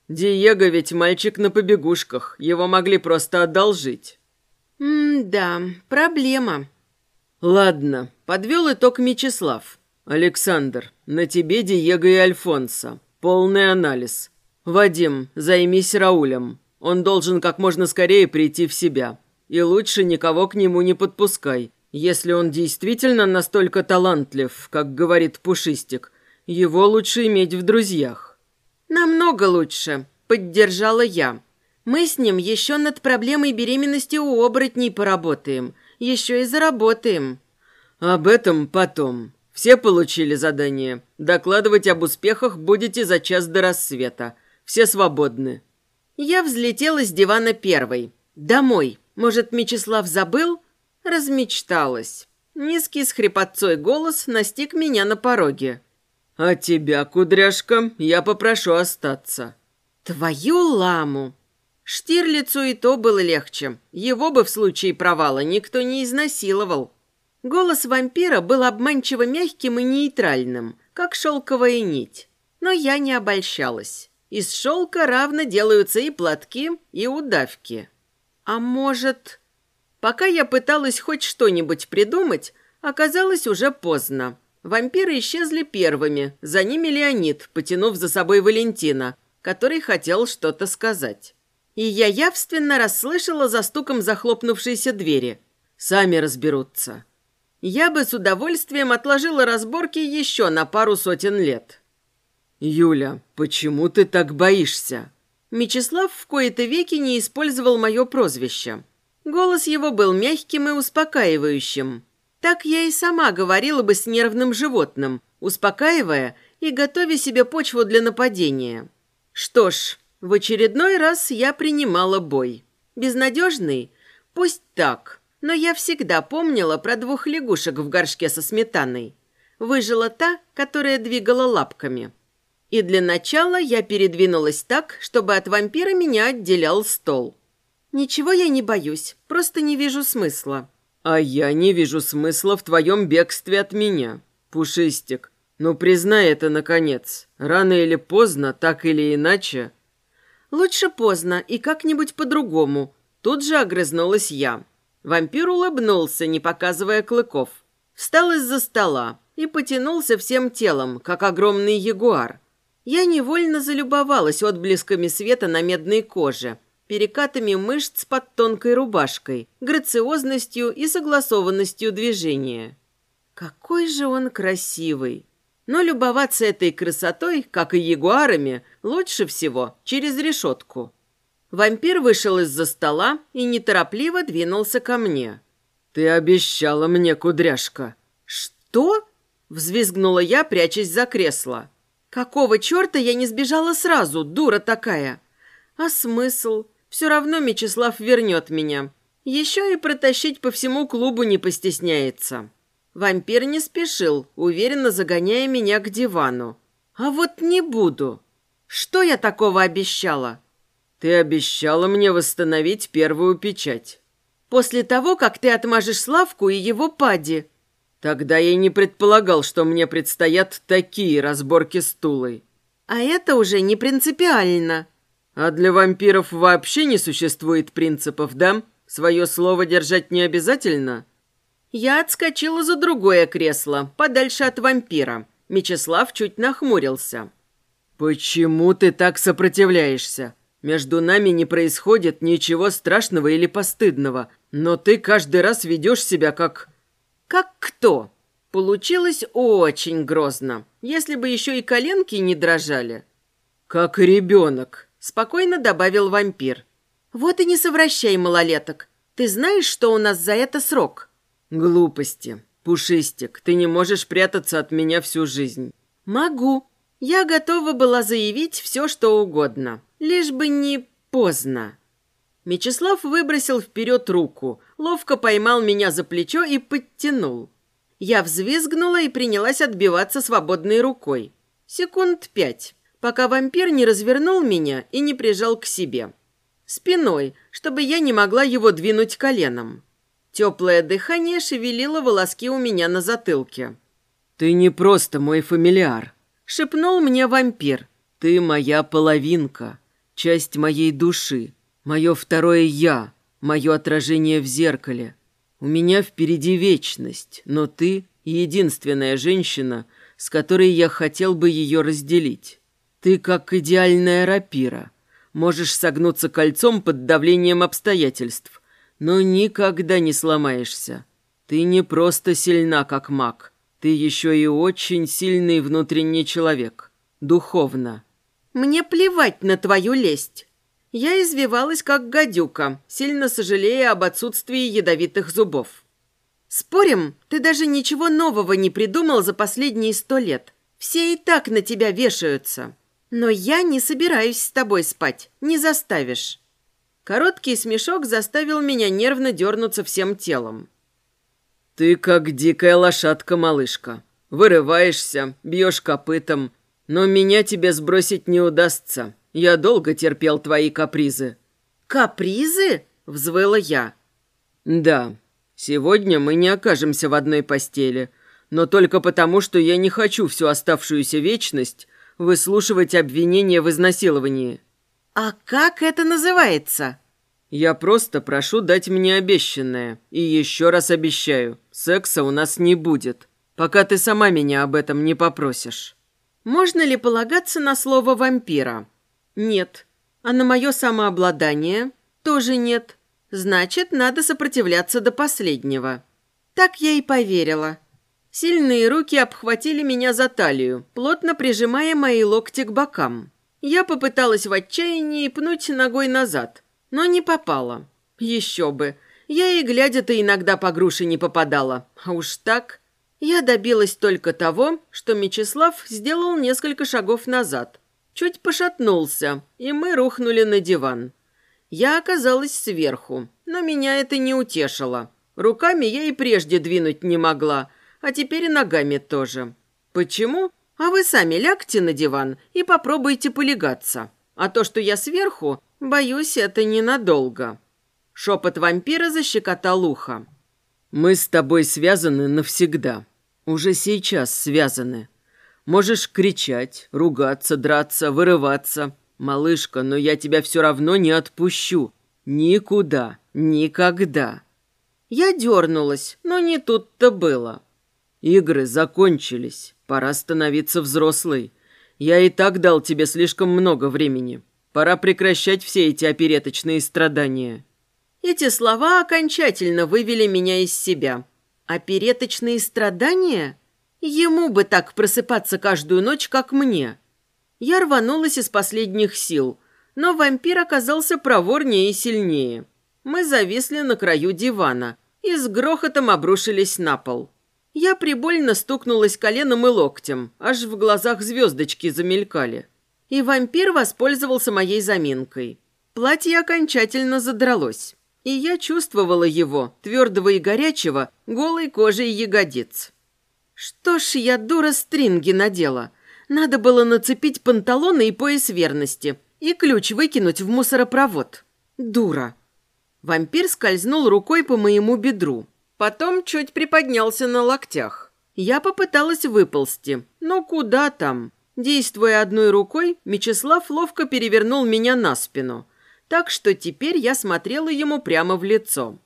Диего ведь мальчик на побегушках. Его могли просто одолжить. М-да, проблема. Ладно, подвел итог Мечислав. Александр, на тебе Диего и Альфонса. Полный анализ. Вадим, займись Раулем. Он должен как можно скорее прийти в себя. И лучше никого к нему не подпускай. Если он действительно настолько талантлив, как говорит Пушистик, его лучше иметь в друзьях. Намного лучше, поддержала я. Мы с ним еще над проблемой беременности у оборотней поработаем. Еще и заработаем. Об этом потом. Все получили задание. Докладывать об успехах будете за час до рассвета. Все свободны. Я взлетела с дивана первой. Домой. Может, Мечислав забыл? Размечталась. Низкий с хрипотцой голос настиг меня на пороге. «А тебя, кудряшка, я попрошу остаться». «Твою ламу!» Штирлицу и то было легче. Его бы в случае провала никто не изнасиловал. Голос вампира был обманчиво мягким и нейтральным, как шелковая нить. Но я не обольщалась. Из шелка равно делаются и платки, и удавки. А может... Пока я пыталась хоть что-нибудь придумать, оказалось уже поздно. Вампиры исчезли первыми, за ними Леонид, потянув за собой Валентина, который хотел что-то сказать. И я явственно расслышала за стуком захлопнувшейся двери. Сами разберутся. Я бы с удовольствием отложила разборки еще на пару сотен лет. «Юля, почему ты так боишься?» Мечислав в кои-то веки не использовал мое прозвище. Голос его был мягким и успокаивающим. Так я и сама говорила бы с нервным животным, успокаивая и готовя себе почву для нападения. Что ж, в очередной раз я принимала бой. Безнадежный? Пусть так. Но я всегда помнила про двух лягушек в горшке со сметаной. Выжила та, которая двигала лапками. И для начала я передвинулась так, чтобы от вампира меня отделял стол. «Ничего я не боюсь, просто не вижу смысла». «А я не вижу смысла в твоем бегстве от меня, Пушистик. Ну, признай это, наконец. Рано или поздно, так или иначе...» «Лучше поздно и как-нибудь по-другому». Тут же огрызнулась я. Вампир улыбнулся, не показывая клыков. Встал из-за стола и потянулся всем телом, как огромный ягуар. Я невольно залюбовалась отблесками света на медной коже – перекатами мышц под тонкой рубашкой, грациозностью и согласованностью движения. Какой же он красивый! Но любоваться этой красотой, как и ягуарами, лучше всего через решетку. Вампир вышел из-за стола и неторопливо двинулся ко мне. «Ты обещала мне, кудряшка». «Что?» – взвизгнула я, прячась за кресло. «Какого черта я не сбежала сразу, дура такая?» «А смысл? Все равно Мечислав вернет меня. Еще и протащить по всему клубу не постесняется. Вампир не спешил, уверенно загоняя меня к дивану. А вот не буду. Что я такого обещала? Ты обещала мне восстановить первую печать. После того, как ты отмажешь Славку и его пади. Тогда я не предполагал, что мне предстоят такие разборки с Тулой. А это уже не принципиально. А для вампиров вообще не существует принципов, да? Свое слово держать не обязательно? Я отскочила за другое кресло, подальше от вампира. Мечислав чуть нахмурился. «Почему ты так сопротивляешься? Между нами не происходит ничего страшного или постыдного, но ты каждый раз ведешь себя как...» «Как кто?» Получилось очень грозно, если бы еще и коленки не дрожали. «Как ребенок», спокойно добавил вампир. «Вот и не совращай малолеток. Ты знаешь, что у нас за это срок?» «Глупости. Пушистик, ты не можешь прятаться от меня всю жизнь». «Могу. Я готова была заявить все, что угодно. Лишь бы не поздно». Мечислав выбросил вперед руку, ловко поймал меня за плечо и подтянул. Я взвизгнула и принялась отбиваться свободной рукой. Секунд пять, пока вампир не развернул меня и не прижал к себе. Спиной, чтобы я не могла его двинуть коленом. Теплое дыхание шевелило волоски у меня на затылке. «Ты не просто мой фамильяр», — шепнул мне вампир. «Ты моя половинка, часть моей души, мое второе «я», мое отражение в зеркале. У меня впереди вечность, но ты — единственная женщина, с которой я хотел бы ее разделить. Ты как идеальная рапира. Можешь согнуться кольцом под давлением обстоятельств, но никогда не сломаешься. Ты не просто сильна, как маг. Ты еще и очень сильный внутренний человек. Духовно. Мне плевать на твою лесть. Я извивалась, как гадюка, сильно сожалея об отсутствии ядовитых зубов. «Спорим, ты даже ничего нового не придумал за последние сто лет. Все и так на тебя вешаются. Но я не собираюсь с тобой спать, не заставишь». Короткий смешок заставил меня нервно дернуться всем телом. «Ты как дикая лошадка, малышка. Вырываешься, бьешь копытом, но меня тебе сбросить не удастся. Я долго терпел твои капризы». «Капризы?» — взвыла я. «Да. Сегодня мы не окажемся в одной постели, но только потому, что я не хочу всю оставшуюся вечность выслушивать обвинения в изнасиловании». «А как это называется?» «Я просто прошу дать мне обещанное. И еще раз обещаю, секса у нас не будет, пока ты сама меня об этом не попросишь». «Можно ли полагаться на слово вампира?» Нет. А на мое самообладание тоже нет. Значит, надо сопротивляться до последнего. Так я и поверила. Сильные руки обхватили меня за талию, плотно прижимая мои локти к бокам. Я попыталась в отчаянии пнуть ногой назад, но не попала. Еще бы. Я и глядя-то иногда по груши не попадала. А уж так... Я добилась только того, что Мечислав сделал несколько шагов назад, чуть пошатнулся, и мы рухнули на диван. Я оказалась сверху, но меня это не утешило. Руками я и прежде двинуть не могла, а теперь и ногами тоже. Почему? А вы сами лягте на диван и попробуйте полегаться. А то, что я сверху, боюсь, это ненадолго. Шепот вампира защекотал ухо. «Мы с тобой связаны навсегда. Уже сейчас связаны. Можешь кричать, ругаться, драться, вырываться. Малышка, но я тебя все равно не отпущу. Никуда, никогда. Я дернулась, но не тут-то было. Игры закончились. Пора становиться взрослой. Я и так дал тебе слишком много времени. Пора прекращать все эти опереточные страдания. Эти слова окончательно вывели меня из себя. Опереточные страдания? Ему бы так просыпаться каждую ночь, как мне. Я рванулась из последних сил, но вампир оказался проворнее и сильнее. Мы зависли на краю дивана и с грохотом обрушились на пол. Я прибольно стукнулась коленом и локтем, аж в глазах звездочки замелькали. И вампир воспользовался моей заминкой. Платье окончательно задралось, и я чувствовала его, твердого и горячего, голой кожей ягодиц. Что ж я, дура, стринги надела. Надо было нацепить панталоны и пояс верности и ключ выкинуть в мусоропровод. Дура. Вампир скользнул рукой по моему бедру. Потом чуть приподнялся на локтях. Я попыталась выползти, но куда там? Действуя одной рукой, Мечислав ловко перевернул меня на спину, так что теперь я смотрела ему прямо в лицо.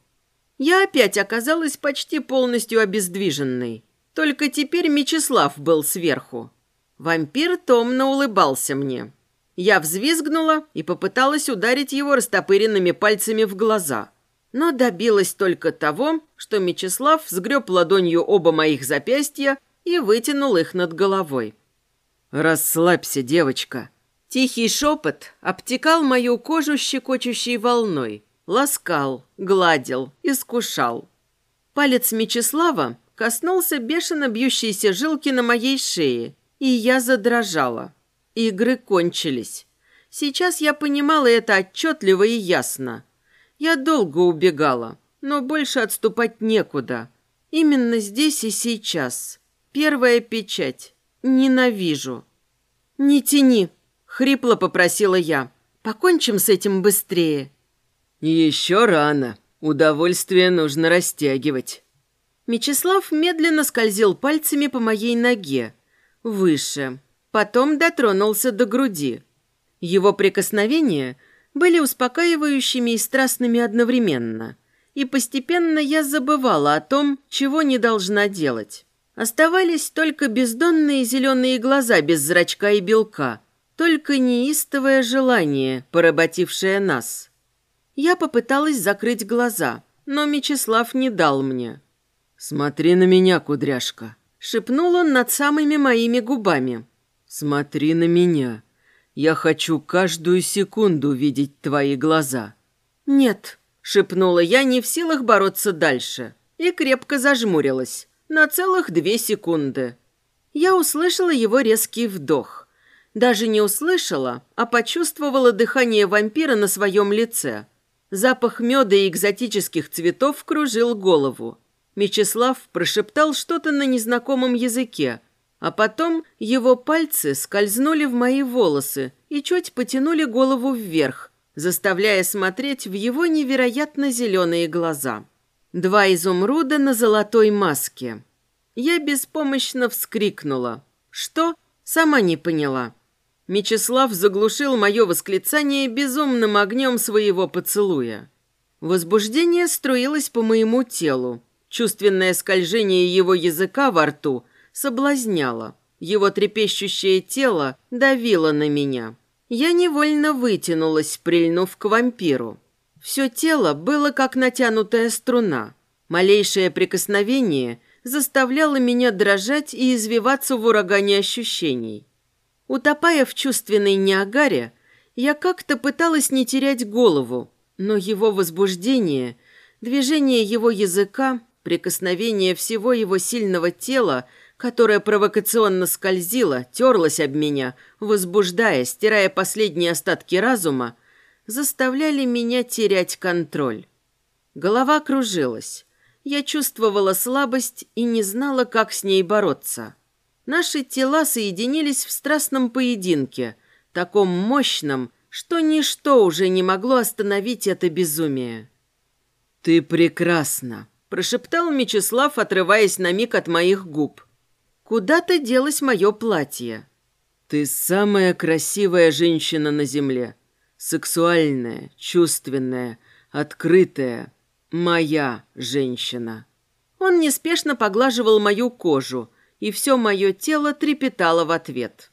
Я опять оказалась почти полностью обездвиженной. Только теперь Мечислав был сверху. Вампир томно улыбался мне. Я взвизгнула и попыталась ударить его растопыренными пальцами в глаза. Но добилась только того, что Мечислав сгреб ладонью оба моих запястья и вытянул их над головой. «Расслабься, девочка!» Тихий шепот обтекал мою кожу щекочущей волной. Ласкал, гладил, искушал. Палец Мечислава коснулся бешено бьющейся жилки на моей шее, и я задрожала. Игры кончились. Сейчас я понимала это отчетливо и ясно. Я долго убегала, но больше отступать некуда. Именно здесь и сейчас. Первая печать. Ненавижу. «Не тяни», — хрипло попросила я. «Покончим с этим быстрее». «Еще рано. Удовольствие нужно растягивать». Мечислав медленно скользил пальцами по моей ноге. Выше. Потом дотронулся до груди. Его прикосновения были успокаивающими и страстными одновременно. И постепенно я забывала о том, чего не должна делать. Оставались только бездонные зеленые глаза без зрачка и белка, только неистовое желание, поработившее нас. Я попыталась закрыть глаза, но Мечислав не дал мне. «Смотри на меня, кудряшка», — шепнул он над самыми моими губами. «Смотри на меня. Я хочу каждую секунду видеть твои глаза». «Нет», — шепнула я, не в силах бороться дальше, и крепко зажмурилась на целых две секунды. Я услышала его резкий вдох. Даже не услышала, а почувствовала дыхание вампира на своем лице. Запах меда и экзотических цветов кружил голову. Мечислав прошептал что-то на незнакомом языке, а потом его пальцы скользнули в мои волосы и чуть потянули голову вверх, заставляя смотреть в его невероятно зеленые глаза. Два изумруда на золотой маске. Я беспомощно вскрикнула. Что? Сама не поняла. Мечислав заглушил мое восклицание безумным огнем своего поцелуя. Возбуждение струилось по моему телу. Чувственное скольжение его языка во рту соблазняло. Его трепещущее тело давило на меня. Я невольно вытянулась, прильнув к вампиру. Все тело было как натянутая струна. Малейшее прикосновение заставляло меня дрожать и извиваться в урагане ощущений. Утопая в чувственной неагаре, я как-то пыталась не терять голову, но его возбуждение, движение его языка, прикосновение всего его сильного тела, которое провокационно скользило, терлось об меня, возбуждая, стирая последние остатки разума, заставляли меня терять контроль. Голова кружилась. Я чувствовала слабость и не знала, как с ней бороться. Наши тела соединились в страстном поединке, таком мощном, что ничто уже не могло остановить это безумие. «Ты прекрасна», – прошептал Мечислав, отрываясь на миг от моих губ. «Куда-то делось мое платье». «Ты самая красивая женщина на земле сексуальная, чувственная, открытая, моя женщина. Он неспешно поглаживал мою кожу, и все мое тело трепетало в ответ.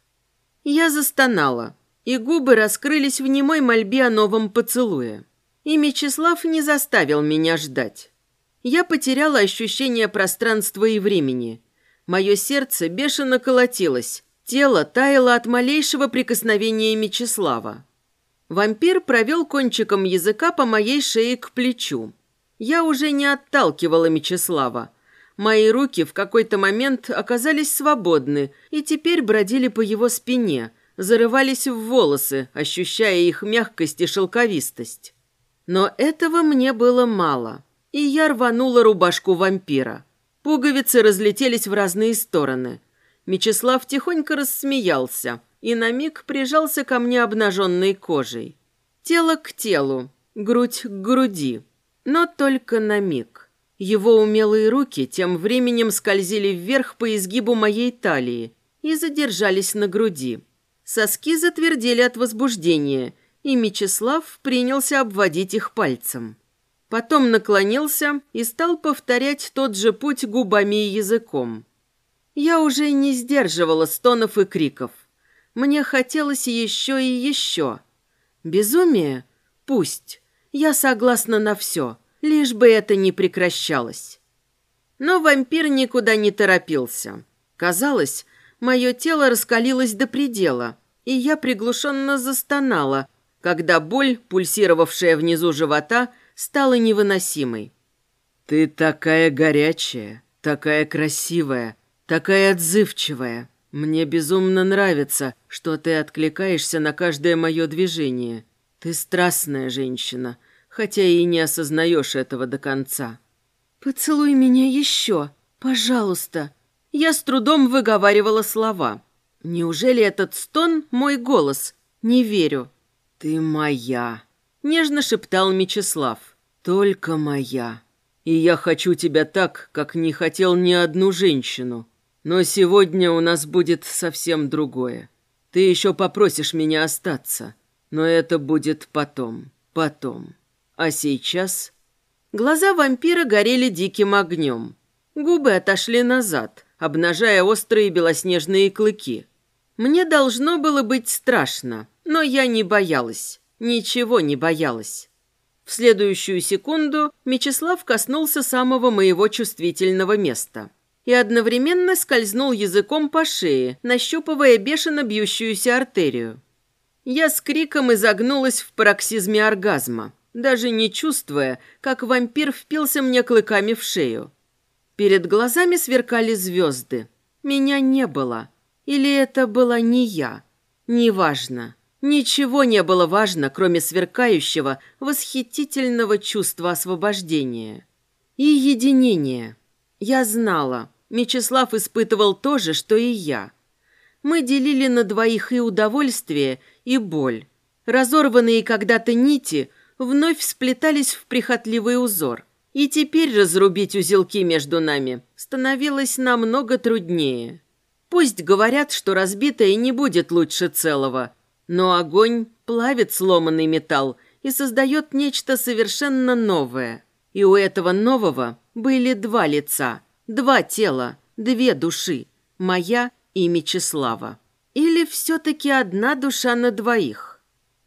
Я застонала, и губы раскрылись в немой мольбе о новом поцелуе. И Мечислав не заставил меня ждать. Я потеряла ощущение пространства и времени. Мое сердце бешено колотилось, тело таяло от малейшего прикосновения Мечислава. Вампир провел кончиком языка по моей шее к плечу. Я уже не отталкивала Мечислава. Мои руки в какой-то момент оказались свободны и теперь бродили по его спине, зарывались в волосы, ощущая их мягкость и шелковистость. Но этого мне было мало, и я рванула рубашку вампира. Пуговицы разлетелись в разные стороны. Мечислав тихонько рассмеялся – и на миг прижался ко мне обнаженной кожей. Тело к телу, грудь к груди, но только на миг. Его умелые руки тем временем скользили вверх по изгибу моей талии и задержались на груди. Соски затвердели от возбуждения, и Мечислав принялся обводить их пальцем. Потом наклонился и стал повторять тот же путь губами и языком. Я уже не сдерживала стонов и криков. Мне хотелось еще и еще. Безумие? Пусть. Я согласна на все, лишь бы это не прекращалось. Но вампир никуда не торопился. Казалось, мое тело раскалилось до предела, и я приглушенно застонала, когда боль, пульсировавшая внизу живота, стала невыносимой. «Ты такая горячая, такая красивая, такая отзывчивая», мне безумно нравится, что ты откликаешься на каждое мое движение. Ты страстная женщина, хотя и не осознаешь этого до конца. «Поцелуй меня еще, пожалуйста». Я с трудом выговаривала слова. Неужели этот стон мой голос? Не верю. «Ты моя», — нежно шептал Мечислав. «Только моя. И я хочу тебя так, как не хотел ни одну женщину. Но сегодня у нас будет совсем другое. Ты еще попросишь меня остаться, но это будет потом, потом. А сейчас...» Глаза вампира горели диким огнем. Губы отошли назад, обнажая острые белоснежные клыки. Мне должно было быть страшно, но я не боялась, ничего не боялась. В следующую секунду Мечислав коснулся самого моего чувствительного места и одновременно скользнул языком по шее, нащупывая бешено бьющуюся артерию. Я с криком изогнулась в пароксизме оргазма, даже не чувствуя, как вампир впился мне клыками в шею. Перед глазами сверкали звезды. Меня не было. Или это была не я? Неважно. Ничего не было важно, кроме сверкающего, восхитительного чувства освобождения. И единения. Я знала, Мечислав испытывал то же, что и я. Мы делили на двоих и удовольствие, и боль. Разорванные когда-то нити вновь сплетались в прихотливый узор. И теперь разрубить узелки между нами становилось намного труднее. Пусть говорят, что разбитое не будет лучше целого – но огонь плавит сломанный металл и создает нечто совершенно новое. И у этого нового были два лица, два тела, две души. Моя и Мечислава. Или все-таки одна душа на двоих?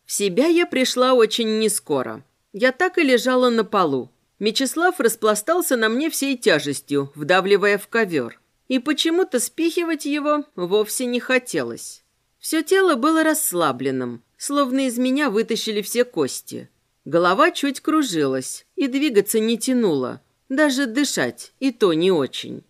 В себя я пришла очень нескоро. Я так и лежала на полу. Мечислав распластался на мне всей тяжестью, вдавливая в ковер. И почему-то спихивать его вовсе не хотелось. Все тело было расслабленным, словно из меня вытащили все кости. Голова чуть кружилась и двигаться не тянула. Даже дышать и то не очень.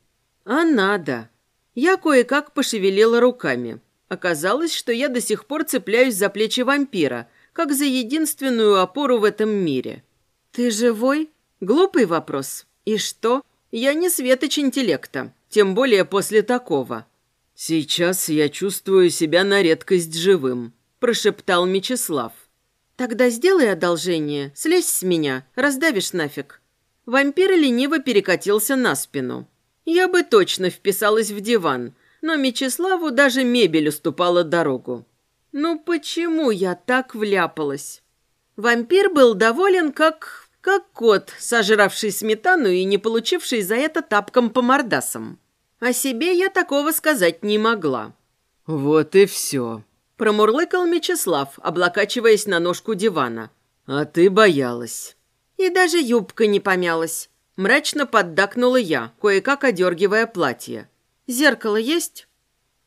А надо. Я кое-как пошевелила руками. Оказалось, что я до сих пор цепляюсь за плечи вампира, как за единственную опору в этом мире. «Ты живой?» Глупый вопрос. И что? Я не светоч интеллекта, тем более после такого. «Сейчас я чувствую себя на редкость живым», – прошептал Мечислав. «Тогда сделай одолжение, слезь с меня, раздавишь нафиг». Вампир лениво перекатился на спину. Я бы точно вписалась в диван, но Мечиславу даже мебель уступала дорогу. Ну почему я так вляпалась? Вампир был доволен, как... как кот, сожравший сметану и не получивший за это тапком по мордасам. О себе я такого сказать не могла. «Вот и все», – промурлыкал Мечислав, облокачиваясь на ножку дивана. «А ты боялась». И даже юбка не помялась. Мрачно поддакнула я, кое-как одергивая платье. «Зеркало есть?»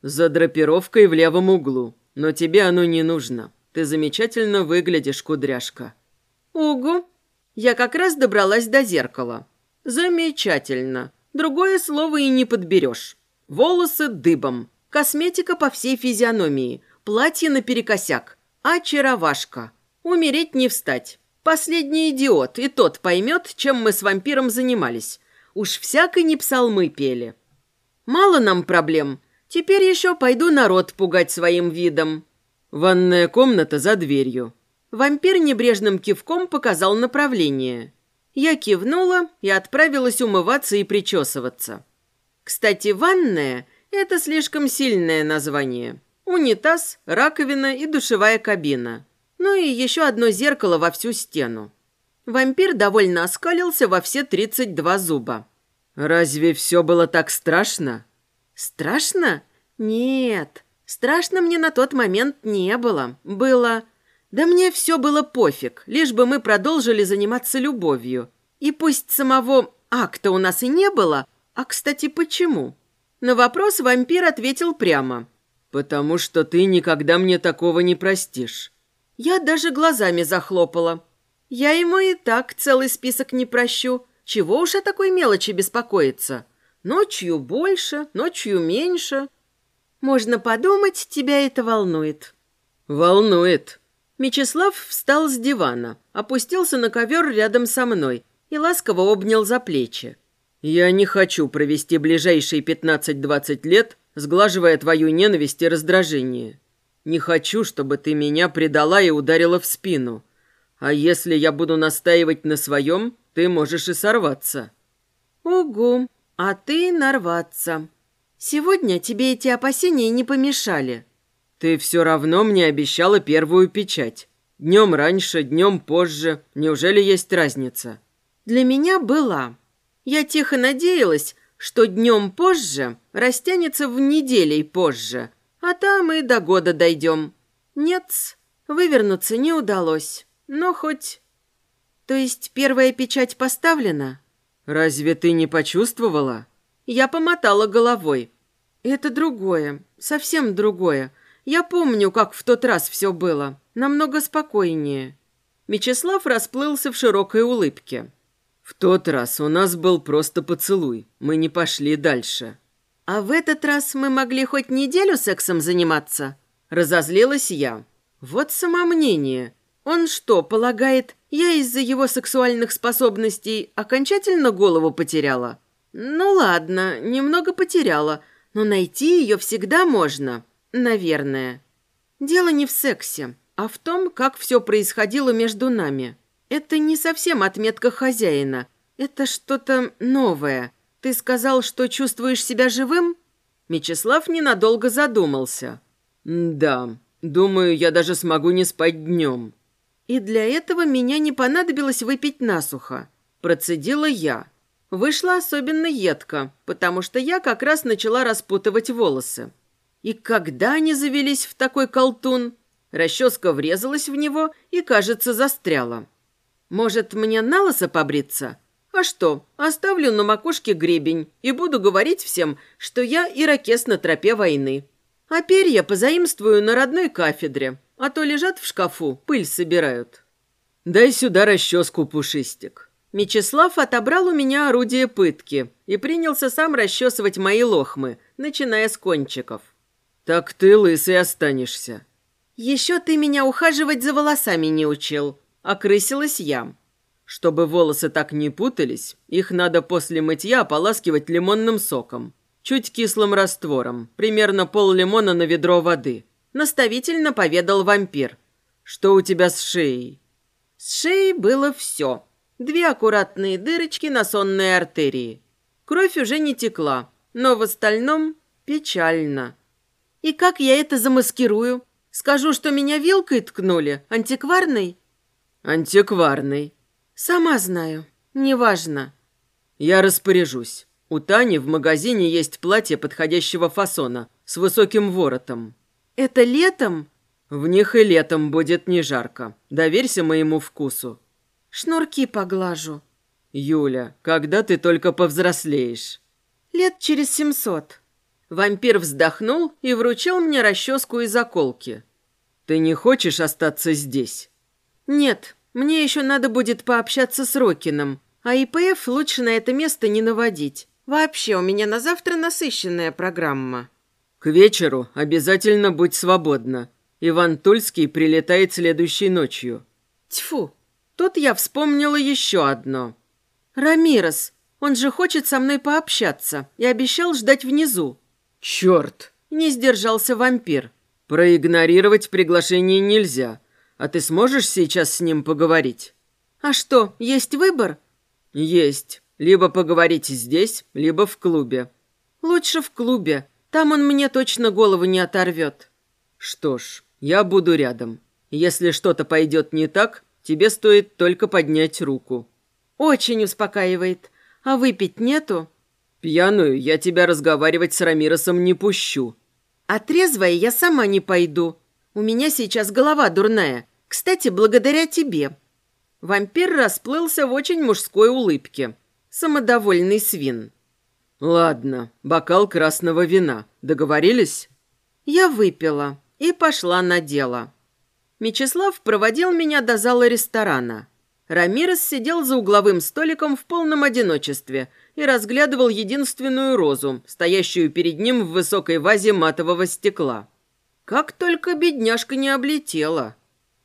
«За драпировкой в левом углу. Но тебе оно не нужно. Ты замечательно выглядишь, кудряшка». «Угу». Я как раз добралась до зеркала. «Замечательно. Другое слово и не подберешь. Волосы дыбом, косметика по всей физиономии, платье наперекосяк, очаровашка. Умереть не встать. Последний идиот, и тот поймет, чем мы с вампиром занимались. Уж всяко не псалмы пели. Мало нам проблем. Теперь еще пойду народ пугать своим видом. Ванная комната за дверью. Вампир небрежным кивком показал направление. Я кивнула и отправилась умываться и причесываться. Кстати, ванная – это слишком сильное название. Унитаз, раковина и душевая кабина. Ну и еще одно зеркало во всю стену. Вампир довольно оскалился во все 32 зуба. «Разве все было так страшно?» «Страшно? Нет. Страшно мне на тот момент не было. Было да мне все было пофиг, лишь бы мы продолжили заниматься любовью. И пусть самого акта у нас и не было, а, кстати, почему? На вопрос вампир ответил прямо. «Потому что ты никогда мне такого не простишь». Я даже глазами захлопала. Я ему и так целый список не прощу. Чего уж о такой мелочи беспокоиться? Ночью больше, ночью меньше. Можно подумать, тебя это волнует. Волнует. Мечислав встал с дивана, опустился на ковер рядом со мной и ласково обнял за плечи. «Я не хочу провести ближайшие 15-20 лет, сглаживая твою ненависть и раздражение. Не хочу, чтобы ты меня предала и ударила в спину. А если я буду настаивать на своем, ты можешь и сорваться». «Угу, а ты нарваться. Сегодня тебе эти опасения не помешали». «Ты все равно мне обещала первую печать. Днем раньше, днем позже. Неужели есть разница?» «Для меня была. Я тихо надеялась, что днем позже растянется в неделей позже, а там и до года дойдем. Нет, вывернуться не удалось, но хоть... То есть первая печать поставлена?» «Разве ты не почувствовала?» Я помотала головой. «Это другое, совсем другое. Я помню, как в тот раз все было. Намного спокойнее». Мечислав расплылся в широкой улыбке. «В тот раз у нас был просто поцелуй. Мы не пошли дальше». «А в этот раз мы могли хоть неделю сексом заниматься?» Разозлилась я. «Вот самомнение. Он что, полагает, я из-за его сексуальных способностей окончательно голову потеряла?» «Ну ладно, немного потеряла, но найти ее всегда можно. Наверное. Дело не в сексе, а в том, как все происходило между нами. Это не совсем отметка хозяина. Это что-то новое. Ты сказал, что чувствуешь себя живым? Мечислав ненадолго задумался. Да, думаю, я даже смогу не спать днем. И для этого меня не понадобилось выпить насухо. Процедила я. Вышла особенно едко, потому что я как раз начала распутывать волосы. И когда они завелись в такой колтун? Расческа врезалась в него и, кажется, застряла. Может, мне на лысо побриться? А что, оставлю на макушке гребень и буду говорить всем, что я ирокез на тропе войны. А перья позаимствую на родной кафедре, а то лежат в шкафу, пыль собирают. Дай сюда расческу, пушистик. Мечислав отобрал у меня орудие пытки и принялся сам расчесывать мои лохмы, начиная с кончиков. «Так ты лысый останешься». «Еще ты меня ухаживать за волосами не учил», — окрысилась я. «Чтобы волосы так не путались, их надо после мытья ополаскивать лимонным соком, чуть кислым раствором, примерно пол лимона на ведро воды», — наставительно поведал вампир. «Что у тебя с шеей?» С шеей было все. Две аккуратные дырочки на сонной артерии. Кровь уже не текла, но в остальном печально. И как я это замаскирую? Скажу, что меня вилкой ткнули? Антикварной? Антикварной. Сама знаю. Неважно. Я распоряжусь. У Тани в магазине есть платье подходящего фасона с высоким воротом. Это летом? В них и летом будет не жарко. Доверься моему вкусу. Шнурки поглажу. Юля, когда ты только повзрослеешь? Лет через семьсот. Вампир вздохнул и вручил мне расческу и заколки. «Ты не хочешь остаться здесь?» «Нет, мне еще надо будет пообщаться с Рокином, а ИПФ лучше на это место не наводить. Вообще, у меня на завтра насыщенная программа». «К вечеру обязательно будь свободна. Иван Тульский прилетает следующей ночью». «Тьфу, тут я вспомнила еще одно. Рамирос, он же хочет со мной пообщаться и обещал ждать внизу. «Черт!» – не сдержался вампир. «Проигнорировать приглашение нельзя. А ты сможешь сейчас с ним поговорить?» «А что, есть выбор?» «Есть. Либо поговорить здесь, либо в клубе». «Лучше в клубе. Там он мне точно голову не оторвет». «Что ж, я буду рядом. Если что-то пойдет не так, тебе стоит только поднять руку». «Очень успокаивает. А выпить нету?» «Пьяную я тебя разговаривать с Рамиросом не пущу». «А трезвая я сама не пойду. У меня сейчас голова дурная. Кстати, благодаря тебе». Вампир расплылся в очень мужской улыбке. Самодовольный свин. «Ладно, бокал красного вина. Договорились?» Я выпила и пошла на дело. Мечислав проводил меня до зала ресторана. Рамирес сидел за угловым столиком в полном одиночестве – и разглядывал единственную розу, стоящую перед ним в высокой вазе матового стекла. Как только бедняжка не облетела.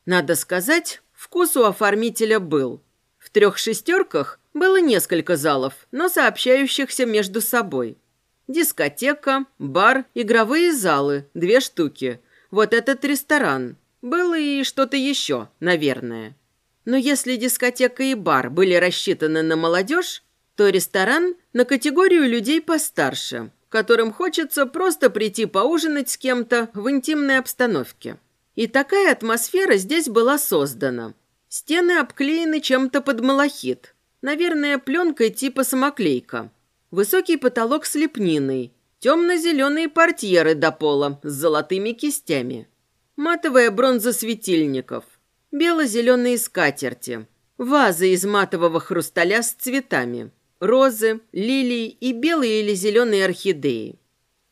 Надо сказать, вкус у оформителя был. В трех шестерках Было несколько залов, но сообщающихся между собой. Дискотека, бар, игровые залы, две штуки. Вот этот ресторан. Было и что-то еще, наверное. Но если дискотека и бар были рассчитаны на молодежь, то ресторан – на категорию людей постарше, которым хочется просто прийти поужинать с кем-то в интимной обстановке. И такая атмосфера здесь была создана. Стены обклеены чем-то под малахит. Наверное, пленкой типа самоклейка. Высокий потолок с лепниной. Темно-зеленые портьеры до пола с золотыми кистями. Матовая бронза светильников. Бело-зеленые скатерти. Вазы из матового хрусталя с цветами. Розы, лилии и белые или зеленые орхидеи.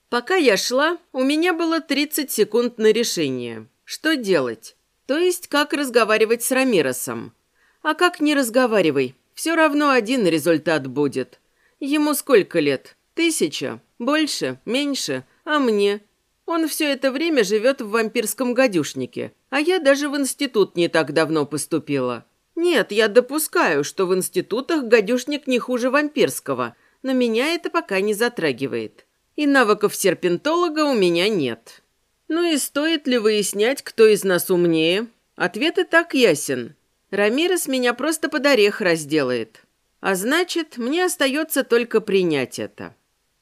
Пока я шла, у меня было 30 секунд на решение. Что делать? То есть, как разговаривать с Рамиросом. А как не разговаривай, все равно один результат будет. Ему сколько лет? Тысяча? Больше? Меньше? А мне? Он все это время живет в вампирском гадюшнике, а я даже в институт не так давно поступила. Нет, я допускаю, что в институтах гадюшник не хуже вампирского, но меня это пока не затрагивает. И навыков серпентолога у меня нет. Ну и стоит ли выяснять, кто из нас умнее? Ответ и так ясен. Рамирес меня просто под орех разделает. А значит, мне остается только принять это.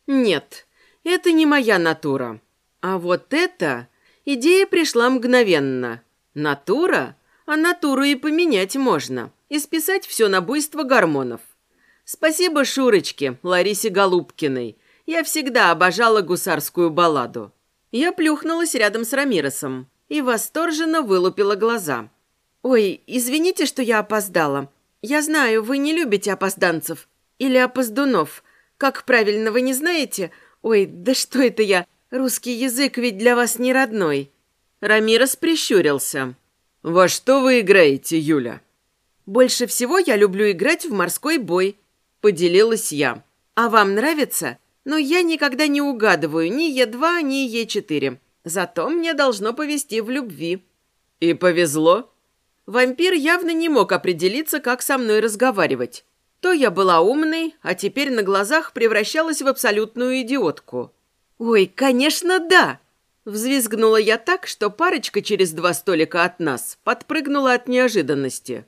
Нет, это не моя натура. А вот это... Идея пришла мгновенно. Натура? А натуру и поменять можно. И списать все на буйство гормонов. Спасибо Шурочке, Ларисе Голубкиной. Я всегда обожала гусарскую балладу. Я плюхнулась рядом с Рамиросом и восторженно вылупила глаза. «Ой, извините, что я опоздала. Я знаю, вы не любите опозданцев. Или опоздунов. Как правильно, вы не знаете? Ой, да что это я? Русский язык ведь для вас не родной». Рамирос прищурился. «Во что вы играете, Юля?» «Больше всего я люблю играть в морской бой», — поделилась я. «А вам нравится?» Но я никогда не угадываю ни Е2, ни Е4. Зато мне должно повезти в любви. И повезло? Вампир явно не мог определиться, как со мной разговаривать. То я была умной, а теперь на глазах превращалась в абсолютную идиотку. «Ой, конечно, да!» Взвизгнула я так, что парочка через два столика от нас подпрыгнула от неожиданности.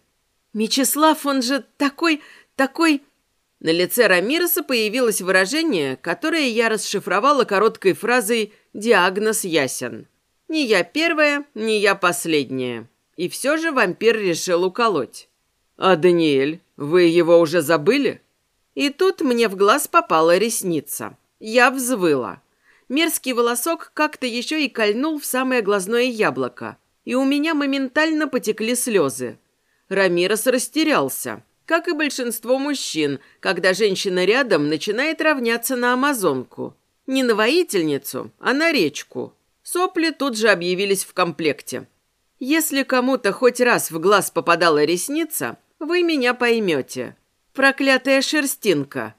«Мечислав, он же такой, такой...» На лице Рамироса появилось выражение, которое я расшифровала короткой фразой «диагноз ясен». Не я первая, не я последняя. И все же вампир решил уколоть. «А Даниэль, вы его уже забыли?» И тут мне в глаз попала ресница. Я взвыла. Мерзкий волосок как-то еще и кольнул в самое глазное яблоко. И у меня моментально потекли слезы. Рамирос растерялся как и большинство мужчин, когда женщина рядом начинает равняться на амазонку. Не на воительницу, а на речку. Сопли тут же объявились в комплекте. Если кому-то хоть раз в глаз попадала ресница, вы меня поймете. Проклятая шерстинка.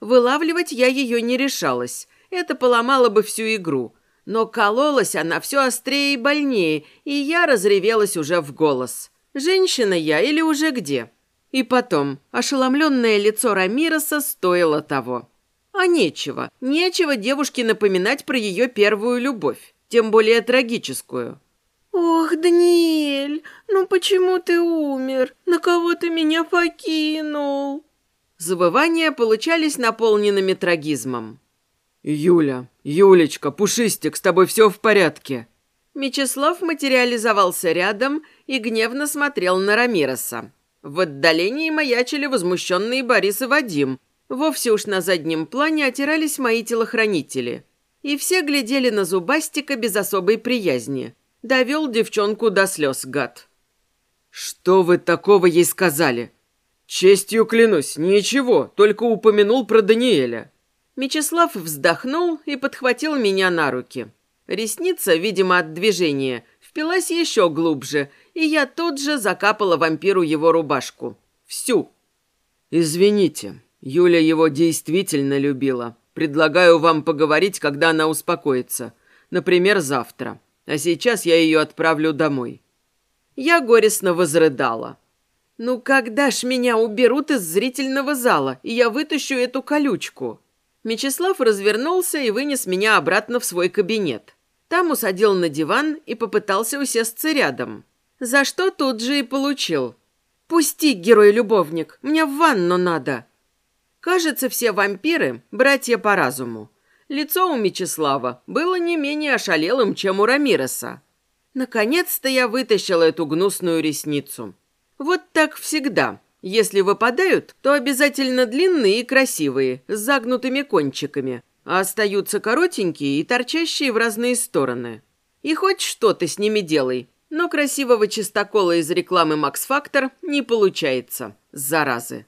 Вылавливать я ее не решалась. Это поломало бы всю игру. Но кололась она все острее и больнее, и я разревелась уже в голос. Женщина я или уже где? И потом, ошеломленное лицо Рамироса стоило того. А нечего, нечего девушке напоминать про ее первую любовь, тем более трагическую. «Ох, Даниэль, ну почему ты умер? На кого ты меня покинул?» Забывания получались наполненными трагизмом. «Юля, Юлечка, Пушистик, с тобой все в порядке?» Мечислав материализовался рядом и гневно смотрел на Рамироса. В отдалении маячили возмущенные Борис и Вадим. Вовсе уж на заднем плане отирались мои телохранители. И все глядели на Зубастика без особой приязни. Довел девчонку до слез, гад. «Что вы такого ей сказали?» «Честью клянусь, ничего, только упомянул про Даниэля». Мечислав вздохнул и подхватил меня на руки. Ресница, видимо, от движения, впилась еще глубже, и я тут же закапала вампиру его рубашку. Всю. «Извините, Юля его действительно любила. Предлагаю вам поговорить, когда она успокоится. Например, завтра. А сейчас я ее отправлю домой». Я горестно возрыдала. Ну когда ж меня уберут из зрительного зала, и я вытащу эту колючку? Мечислав развернулся и вынес меня обратно в свой кабинет. Там усадил на диван и попытался усесться рядом. За что тут же и получил. «Пусти, герой-любовник, мне в ванну надо». Кажется, все вампиры – братья по разуму. Лицо у Мечислава было не менее ошалелым, чем у Рамиреса. Наконец-то я вытащила эту гнусную ресницу. Вот так всегда. Если выпадают, то обязательно длинные и красивые, с загнутыми кончиками, а остаются коротенькие и торчащие в разные стороны. И хоть что ты с ними делай, но красивого чистокола из рекламы «Макс Фактор» не получается, заразы.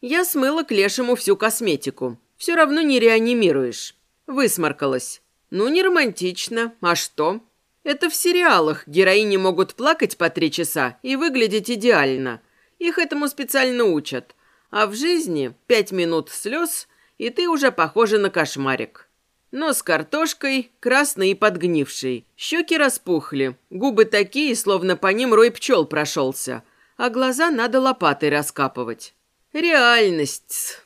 Я смыла к лешему всю косметику. Все равно не реанимируешь. Высморкалась. Ну, не романтично. А что? Это в сериалах героини могут плакать по три часа и выглядеть идеально. Их этому специально учат. А в жизни пять минут слез, и ты уже похожа на кошмарик. Нос картошкой, красный и подгнивший. Щеки распухли, губы такие, словно по ним рой пчел прошелся. А глаза надо лопатой раскапывать. Реальность.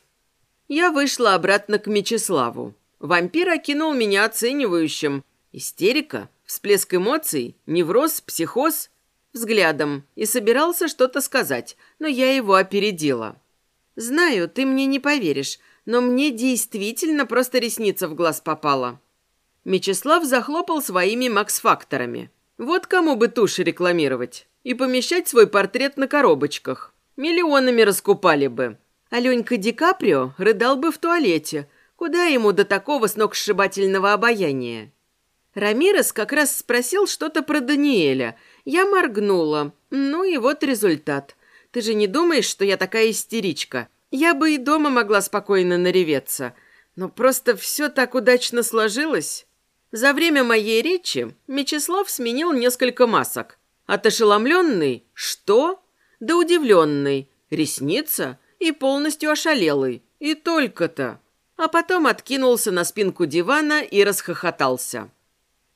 Я вышла обратно к Мечиславу. Вампир окинул меня оценивающим. Истерика, всплеск эмоций, невроз, психоз. Взглядом. И собирался что-то сказать, но я его опередила. «Знаю, ты мне не поверишь, но мне действительно просто ресница в глаз попала». Мечислав захлопал своими макс-факторами. Вот кому бы тушь рекламировать. И помещать свой портрет на коробочках. Миллионами раскупали бы. Аленька Ди Каприо рыдал бы в туалете. Куда ему до такого сногсшибательного обаяния? Рамирес как раз спросил что-то про Даниэля. Я моргнула. Ну и вот результат. Ты же не думаешь, что я такая истеричка? Я бы и дома могла спокойно нареветься. Но просто все так удачно сложилось. За время моей речи Мечислав сменил несколько масок. От ошеломленный «Что?» да удивленный, ресница и полностью ошалелый. И только-то. А потом откинулся на спинку дивана и расхохотался.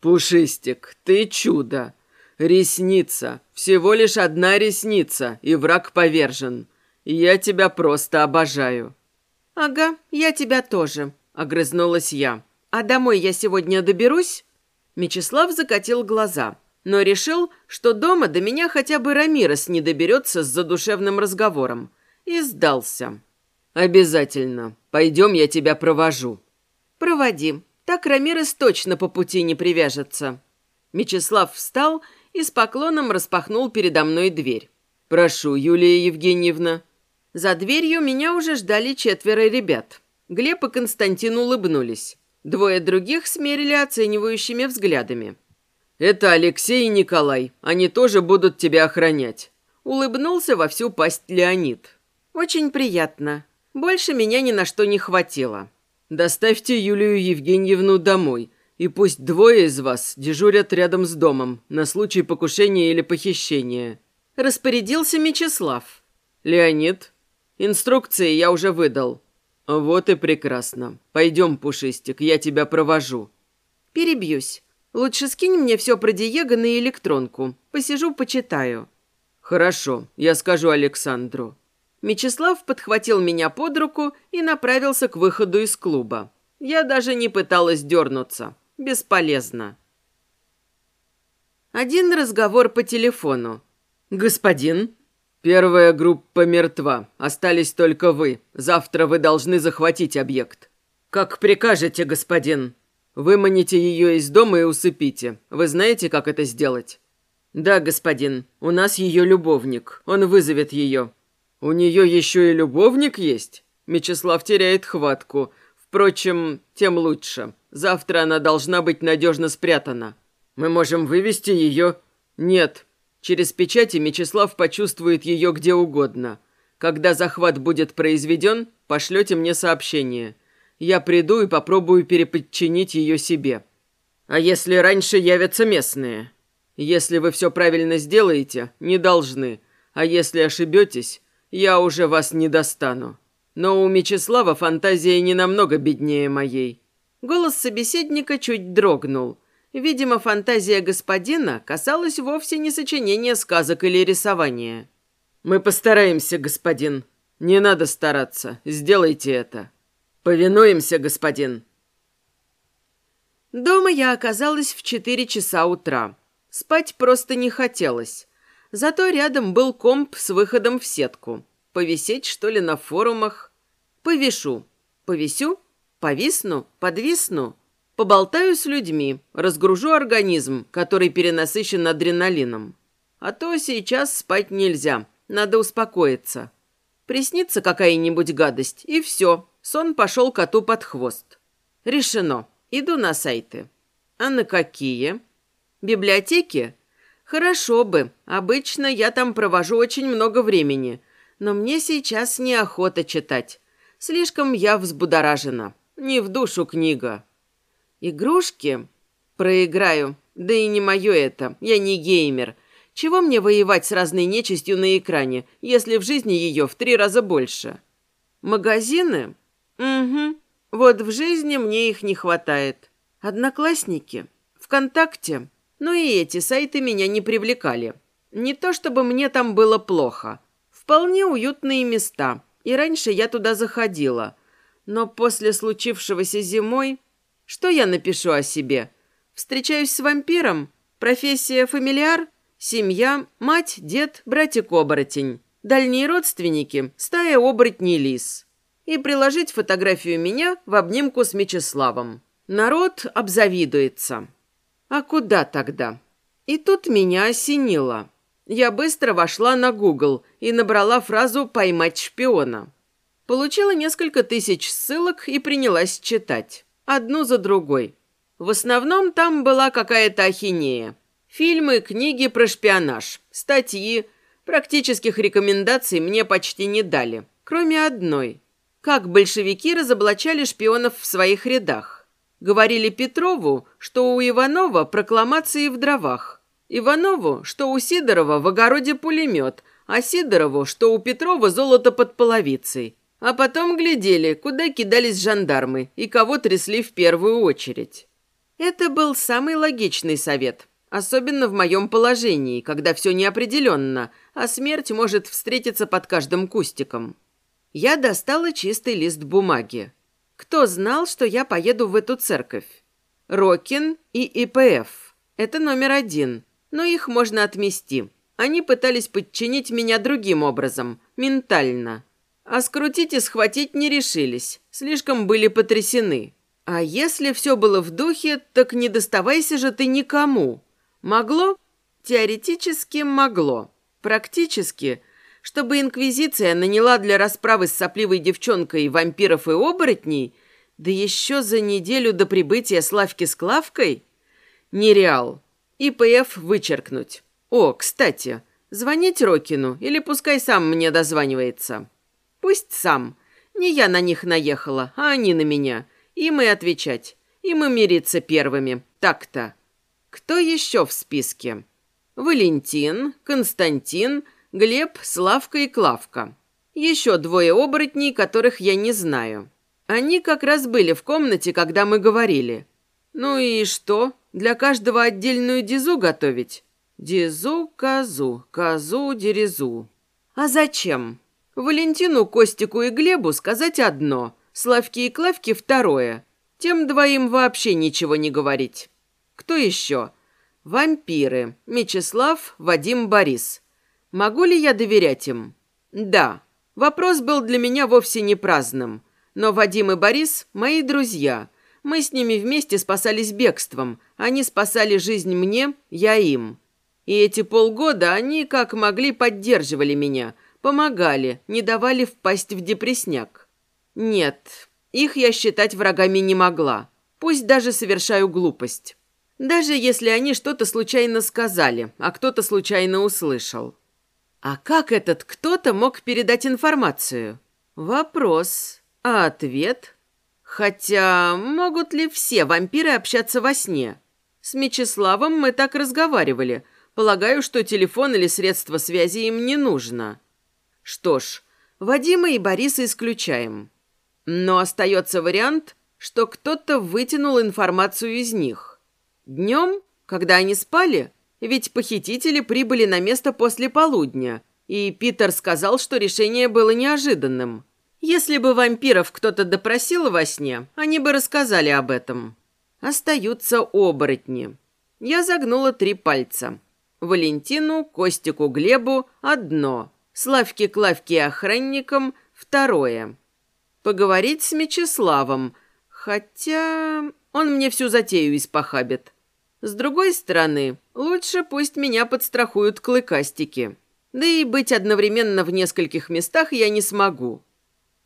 «Пушистик, ты чудо! Ресница, всего лишь одна ресница, и враг повержен. Я тебя просто обожаю». «Ага, я тебя тоже», — огрызнулась я. «А домой я сегодня доберусь?» Мечислав закатил глаза но решил, что дома до меня хотя бы Рамирес не доберется с задушевным разговором. И сдался. «Обязательно. Пойдем, я тебя провожу». «Проводи. Так Рамирес точно по пути не привяжется». Мечислав встал и с поклоном распахнул передо мной дверь. «Прошу, Юлия Евгеньевна». За дверью меня уже ждали четверо ребят. Глеб и Константин улыбнулись. Двое других смерили оценивающими взглядами. «Это Алексей и Николай. Они тоже будут тебя охранять». Улыбнулся во всю пасть Леонид. «Очень приятно. Больше меня ни на что не хватило». «Доставьте Юлию Евгеньевну домой, и пусть двое из вас дежурят рядом с домом на случай покушения или похищения». Распорядился Мечислав. «Леонид, инструкции я уже выдал». «Вот и прекрасно. Пойдем, Пушистик, я тебя провожу». «Перебьюсь. Лучше скинь мне все про Диего на электронку. Посижу, почитаю». «Хорошо, я скажу Александру». Мечислав подхватил меня под руку и направился к выходу из клуба. Я даже не пыталась дернуться. Бесполезно. Один разговор по телефону. «Господин?» «Первая группа мертва. Остались только вы. Завтра вы должны захватить объект». «Как прикажете, господин?» Выманите ее из дома и усыпите. Вы знаете, как это сделать?» «Да, господин. У нас ее любовник. Он вызовет ее». «У нее еще и любовник есть?» Мечислав теряет хватку. Впрочем, тем лучше. Завтра она должна быть надежно спрятана. Мы можем вывести ее? Нет. Через печати Мечислав почувствует ее где угодно. Когда захват будет произведен, пошлете мне сообщение я приду и попробую переподчинить ее себе. А если раньше явятся местные? Если вы все правильно сделаете, не должны. А если ошибетесь, я уже вас не достану. Но у Мечислава фантазия не намного беднее моей». Голос собеседника чуть дрогнул. Видимо, фантазия господина касалась вовсе не сочинения сказок или рисования. Мы постараемся, господин. Не надо стараться. Сделайте это. Повинуемся, господин. Дома я оказалась в четыре часа утра. Спать просто не хотелось. Зато рядом был комп с выходом в сетку. Повисеть, что ли, на форумах? Повешу. Повисю? Повисну? Подвисну? Поболтаю с людьми, разгружу организм, который перенасыщен адреналином. А то сейчас спать нельзя, надо успокоиться. Приснится какая-нибудь гадость, и все, сон пошел коту под хвост. Решено, иду на сайты. А на какие? Библиотеки? Хорошо бы, обычно я там провожу очень много времени, но мне сейчас неохота читать. Слишком я взбудоражена, не в душу книга. Игрушки? Проиграю. Да и не мое это. Я не геймер. Чего мне воевать с разной нечистью на экране, если в жизни ее в три раза больше? Магазины? Угу. Вот в жизни мне их не хватает. Одноклассники? Вконтакте? Ну и эти сайты меня не привлекали. Не то чтобы мне там было плохо. Вполне уютные места. И раньше я туда заходила. Но после случившегося зимой что я напишу о себе? Встречаюсь с вампиром? Профессия фамильяр? Семья, мать, дед, братик-оборотень. Дальние родственники, стая оборотней лис. И приложить фотографию меня в обнимку с Мечиславом. Народ обзавидуется. А куда тогда? И тут меня осенило. Я быстро вошла на Google и набрала фразу «поймать шпиона». Получила несколько тысяч ссылок и принялась читать одну за другой. В основном там была какая-то ахинея. Фильмы, книги про шпионаж, статьи. Практических рекомендаций мне почти не дали, кроме одной. Как большевики разоблачали шпионов в своих рядах. Говорили Петрову, что у Иванова прокламации в дровах. Иванову, что у Сидорова в огороде пулемет, а Сидорову, что у Петрова золото под половицей. А потом глядели, куда кидались жандармы и кого трясли в первую очередь. Это был самый логичный совет, особенно в моем положении, когда все неопределенно, а смерть может встретиться под каждым кустиком. Я достала чистый лист бумаги. Кто знал, что я поеду в эту церковь? Рокин и ИПФ. Это номер один, но их можно отмести. Они пытались подчинить меня другим образом, ментально. А скрутить и схватить не решились, слишком были потрясены. А если все было в духе, так не доставайся же ты никому. Могло? Теоретически могло. Практически, чтобы Инквизиция наняла для расправы с сопливой девчонкой вампиров и оборотней, да еще за неделю до прибытия Славки с Клавкой? Нереал. ИПФ вычеркнуть. О, кстати, звонить Рокину или пускай сам мне дозванивается. Пусть сам. Не я на них наехала, а они на меня. Им и отвечать. Им и мириться первыми. Так-то. Кто еще в списке? Валентин, Константин, Глеб, Славка и Клавка. Еще двое оборотней, которых я не знаю. Они как раз были в комнате, когда мы говорили. Ну и что? Для каждого отдельную дизу готовить? Дизу, козу, козу, дерезу. А зачем? Валентину, Костику и Глебу сказать одно, Славке и Клавке второе. Тем двоим вообще ничего не говорить. Кто еще? Вампиры. Мечислав, Вадим, Борис. Могу ли я доверять им? Да. Вопрос был для меня вовсе не праздным. Но Вадим и Борис – мои друзья. Мы с ними вместе спасались бегством. Они спасали жизнь мне, я им. И эти полгода они, как могли, поддерживали меня – Помогали, не давали впасть в депресняк. Нет, их я считать врагами не могла. Пусть даже совершаю глупость. Даже если они что-то случайно сказали, а кто-то случайно услышал. А как этот кто-то мог передать информацию? Вопрос. А ответ? Хотя, могут ли все вампиры общаться во сне? С Мечиславом мы так разговаривали. Полагаю, что телефон или средство связи им не нужно. Что ж, Вадима и Бориса исключаем. Но остается вариант, что кто-то вытянул информацию из них. Днем, когда они спали, ведь похитители прибыли на место после полудня, И Питер сказал, что решение было неожиданным. Если бы вампиров кто-то допросил во сне, они бы рассказали об этом. Остаются оборотни. Я загнула три пальца. Валентину, Костику, Глебу – одно. Славке, Клавке и охранникам – второе. Поговорить с Мечиславом. Хотя он мне всю затею испохабит. С другой стороны, лучше пусть меня подстрахуют клыкастики. Да и быть одновременно в нескольких местах я не смогу.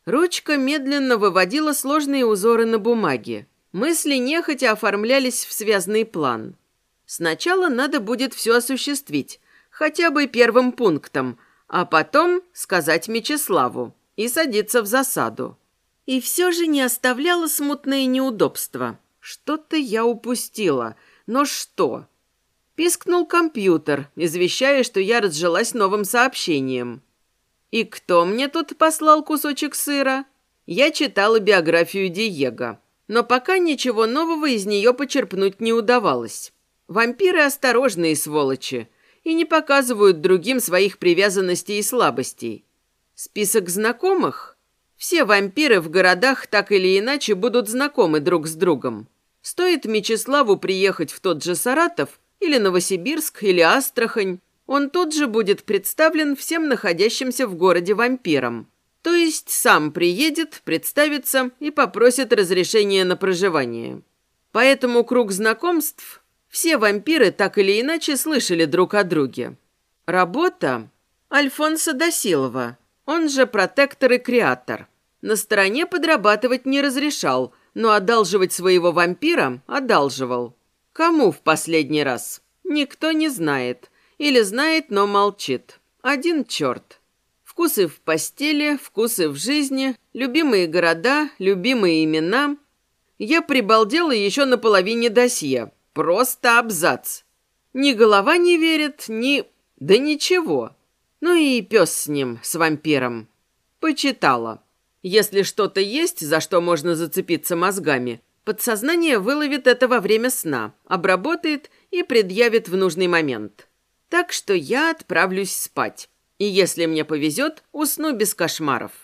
Ручка медленно выводила сложные узоры на бумаге. Мысли нехотя оформлялись в связный план. Сначала надо будет все осуществить, хотя бы первым пунктом, а потом сказать Мечиславу и садиться в засаду. И все же не оставляло смутные неудобства. Что-то я упустила. Но что? Пискнул компьютер, извещая, что я разжилась новым сообщением. И кто мне тут послал кусочек сыра? Я читала биографию Диего, но пока ничего нового из нее почерпнуть не удавалось. Вампиры осторожные сволочи и не показывают другим своих привязанностей и слабостей. Список знакомых? Все вампиры в городах так или иначе будут знакомы друг с другом. Стоит Мечиславу приехать в тот же Саратов, или Новосибирск, или Астрахань, он тут же будет представлен всем находящимся в городе вампирам. То есть сам приедет, представится и попросит разрешения на проживание. Поэтому круг знакомств все вампиры так или иначе слышали друг о друге. Работа Альфонсо Досилова, он же протектор и креатор. На стороне подрабатывать не разрешал – но одалживать своего вампира одалживал. Кому в последний раз? Никто не знает. Или знает, но молчит. Один черт. Вкусы в постели, вкусы в жизни, любимые города, любимые имена. Я прибалдела еще на половине досье. Просто абзац. Ни голова не верит, ни... Да ничего. Ну и пес с ним, с вампиром. Почитала. Если что-то есть, за что можно зацепиться мозгами, подсознание выловит это во время сна, обработает и предъявит в нужный момент. Так что я отправлюсь спать. И если мне повезет, усну без кошмаров.